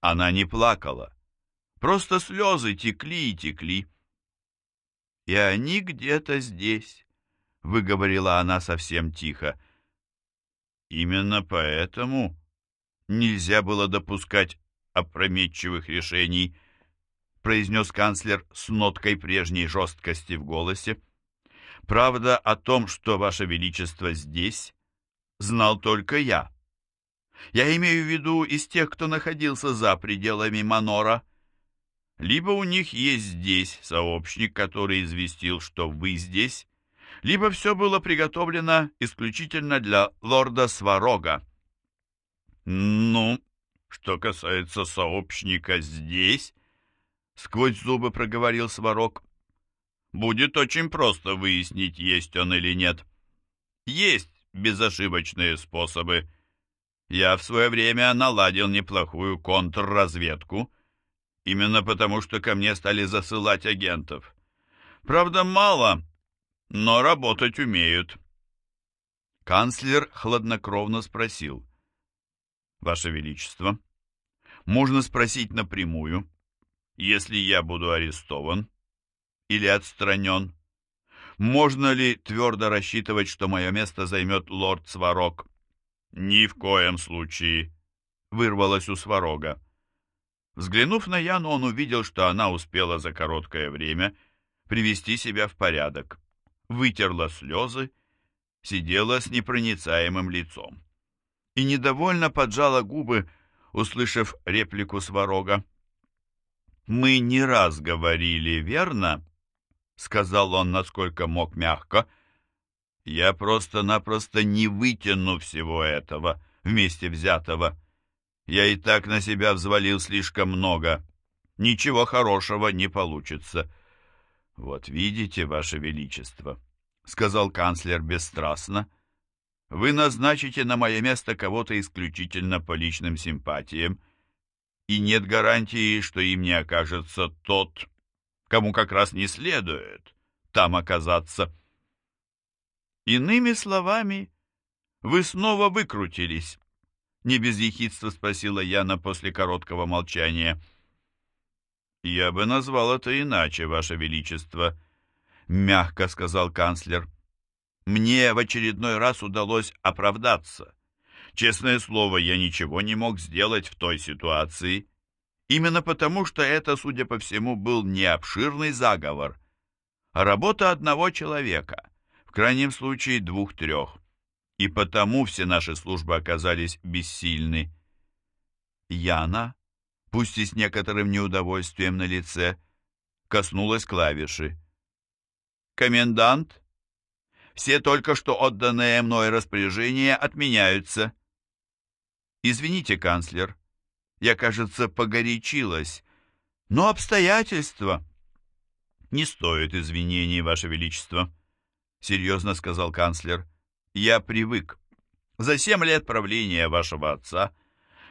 Она не плакала. Просто слезы текли и текли. «И они где-то здесь», — выговорила она совсем тихо. Именно поэтому нельзя было допускать опрометчивых решений —— произнес канцлер с ноткой прежней жесткости в голосе. «Правда о том, что Ваше Величество здесь, знал только я. Я имею в виду из тех, кто находился за пределами Манора. Либо у них есть здесь сообщник, который известил, что вы здесь, либо все было приготовлено исключительно для лорда Сварога». «Ну, что касается сообщника здесь...» Сквозь зубы проговорил Сварог. Будет очень просто выяснить, есть он или нет. Есть безошибочные способы. Я в свое время наладил неплохую контрразведку, именно потому что ко мне стали засылать агентов. Правда, мало, но работать умеют. Канцлер хладнокровно спросил. «Ваше Величество, можно спросить напрямую, если я буду арестован или отстранен, можно ли твердо рассчитывать, что мое место займет лорд Сварог?» «Ни в коем случае», — вырвалось у Сварога. Взглянув на Яну, он увидел, что она успела за короткое время привести себя в порядок, вытерла слезы, сидела с непроницаемым лицом и недовольно поджала губы, услышав реплику Сварога. «Мы не раз говорили, верно?» — сказал он, насколько мог мягко. «Я просто-напросто не вытяну всего этого, вместе взятого». Я и так на себя взвалил слишком много. Ничего хорошего не получится. Вот видите, Ваше Величество, — сказал канцлер бесстрастно, — вы назначите на мое место кого-то исключительно по личным симпатиям, и нет гарантии, что им не окажется тот, кому как раз не следует там оказаться. Иными словами, вы снова выкрутились. Не без ехидства спросила Яна после короткого молчания. «Я бы назвал это иначе, Ваше Величество», — мягко сказал канцлер. «Мне в очередной раз удалось оправдаться. Честное слово, я ничего не мог сделать в той ситуации. Именно потому, что это, судя по всему, был не обширный заговор, а работа одного человека, в крайнем случае двух-трех и потому все наши службы оказались бессильны. Яна, пусть и с некоторым неудовольствием на лице, коснулась клавиши. «Комендант, все только что отданные мной распоряжения отменяются». «Извините, канцлер, я, кажется, погорячилась, но обстоятельства...» «Не стоит извинений, Ваше Величество», — серьезно сказал канцлер. Я привык. За семь лет правления вашего отца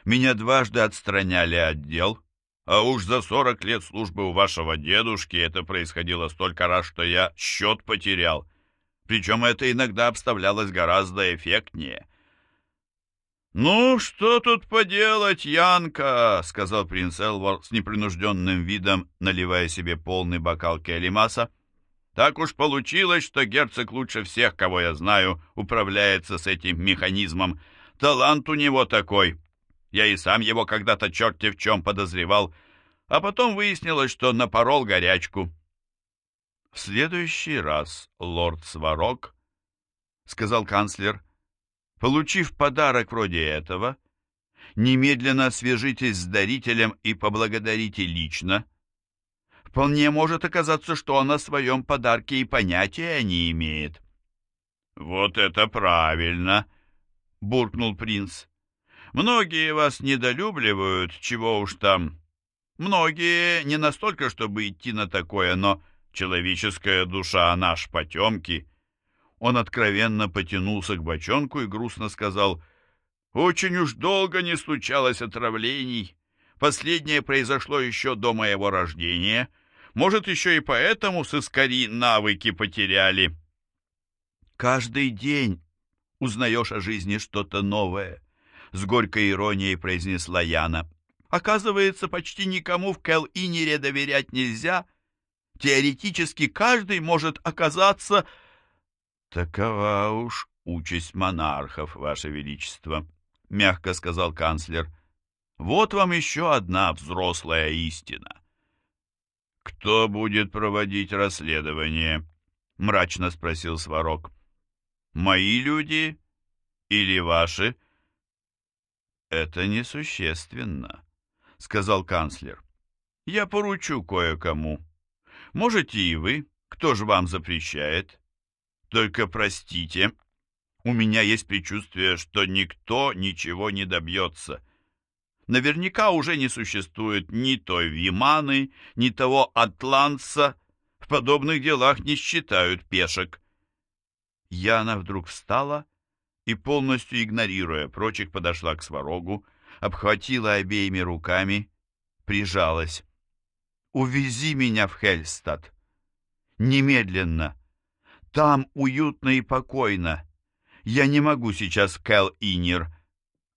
меня дважды отстраняли от дел, а уж за сорок лет службы у вашего дедушки это происходило столько раз, что я счет потерял. Причем это иногда обставлялось гораздо эффектнее. «Ну, что тут поделать, Янка?» — сказал принц Элвор с непринужденным видом, наливая себе полный бокал келимаса. Так уж получилось, что герцог лучше всех, кого я знаю, управляется с этим механизмом. Талант у него такой. Я и сам его когда-то черти в чем подозревал, а потом выяснилось, что напорол горячку. — В следующий раз, лорд Сварог, — сказал канцлер, — получив подарок вроде этого, немедленно свяжитесь с дарителем и поблагодарите лично, — Вполне может оказаться, что он о своем подарке и понятия не имеет. «Вот это правильно!» — буркнул принц. «Многие вас недолюбливают, чего уж там. Многие не настолько, чтобы идти на такое, но человеческая душа наш потемки». Он откровенно потянулся к бочонку и грустно сказал, «Очень уж долго не случалось отравлений. Последнее произошло еще до моего рождения». Может, еще и поэтому сыскари навыки потеряли. Каждый день узнаешь о жизни что-то новое, — с горькой иронией произнесла Яна. Оказывается, почти никому в Кэл-Инере доверять нельзя. Теоретически каждый может оказаться... Такова уж участь монархов, Ваше Величество, — мягко сказал канцлер. Вот вам еще одна взрослая истина. «Кто будет проводить расследование?» — мрачно спросил Сварог. «Мои люди или ваши?» «Это несущественно», — сказал канцлер. «Я поручу кое-кому. Можете и вы, кто же вам запрещает? Только простите, у меня есть предчувствие, что никто ничего не добьется» наверняка уже не существует ни той Виманы, ни того Атланца. В подобных делах не считают пешек. Яна вдруг встала и, полностью игнорируя прочих, подошла к сварогу, обхватила обеими руками, прижалась. «Увези меня в Хельстад! Немедленно! Там уютно и покойно! Я не могу сейчас, Кэл Инер.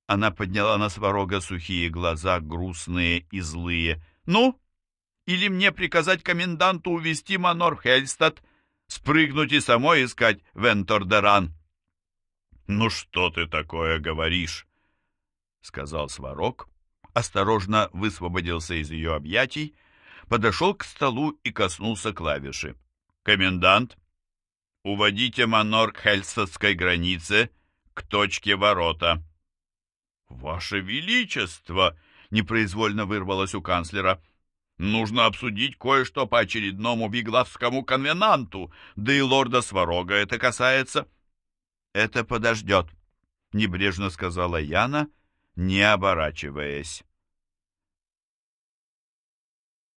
Она подняла на сварога сухие глаза, грустные и злые. Ну, или мне приказать коменданту увести Манор Хельстад, спрыгнуть и самой искать Вентордеран? Ну что ты такое говоришь? сказал сварог, осторожно высвободился из ее объятий, подошел к столу и коснулся клавиши. «Комендант, уводите Манор к Хельстадской границе, к точке ворота». «Ваше Величество!» — непроизвольно вырвалось у канцлера. «Нужно обсудить кое-что по очередному Биглавскому конвенанту, да и лорда Сварога это касается». «Это подождет», — небрежно сказала Яна, не оборачиваясь.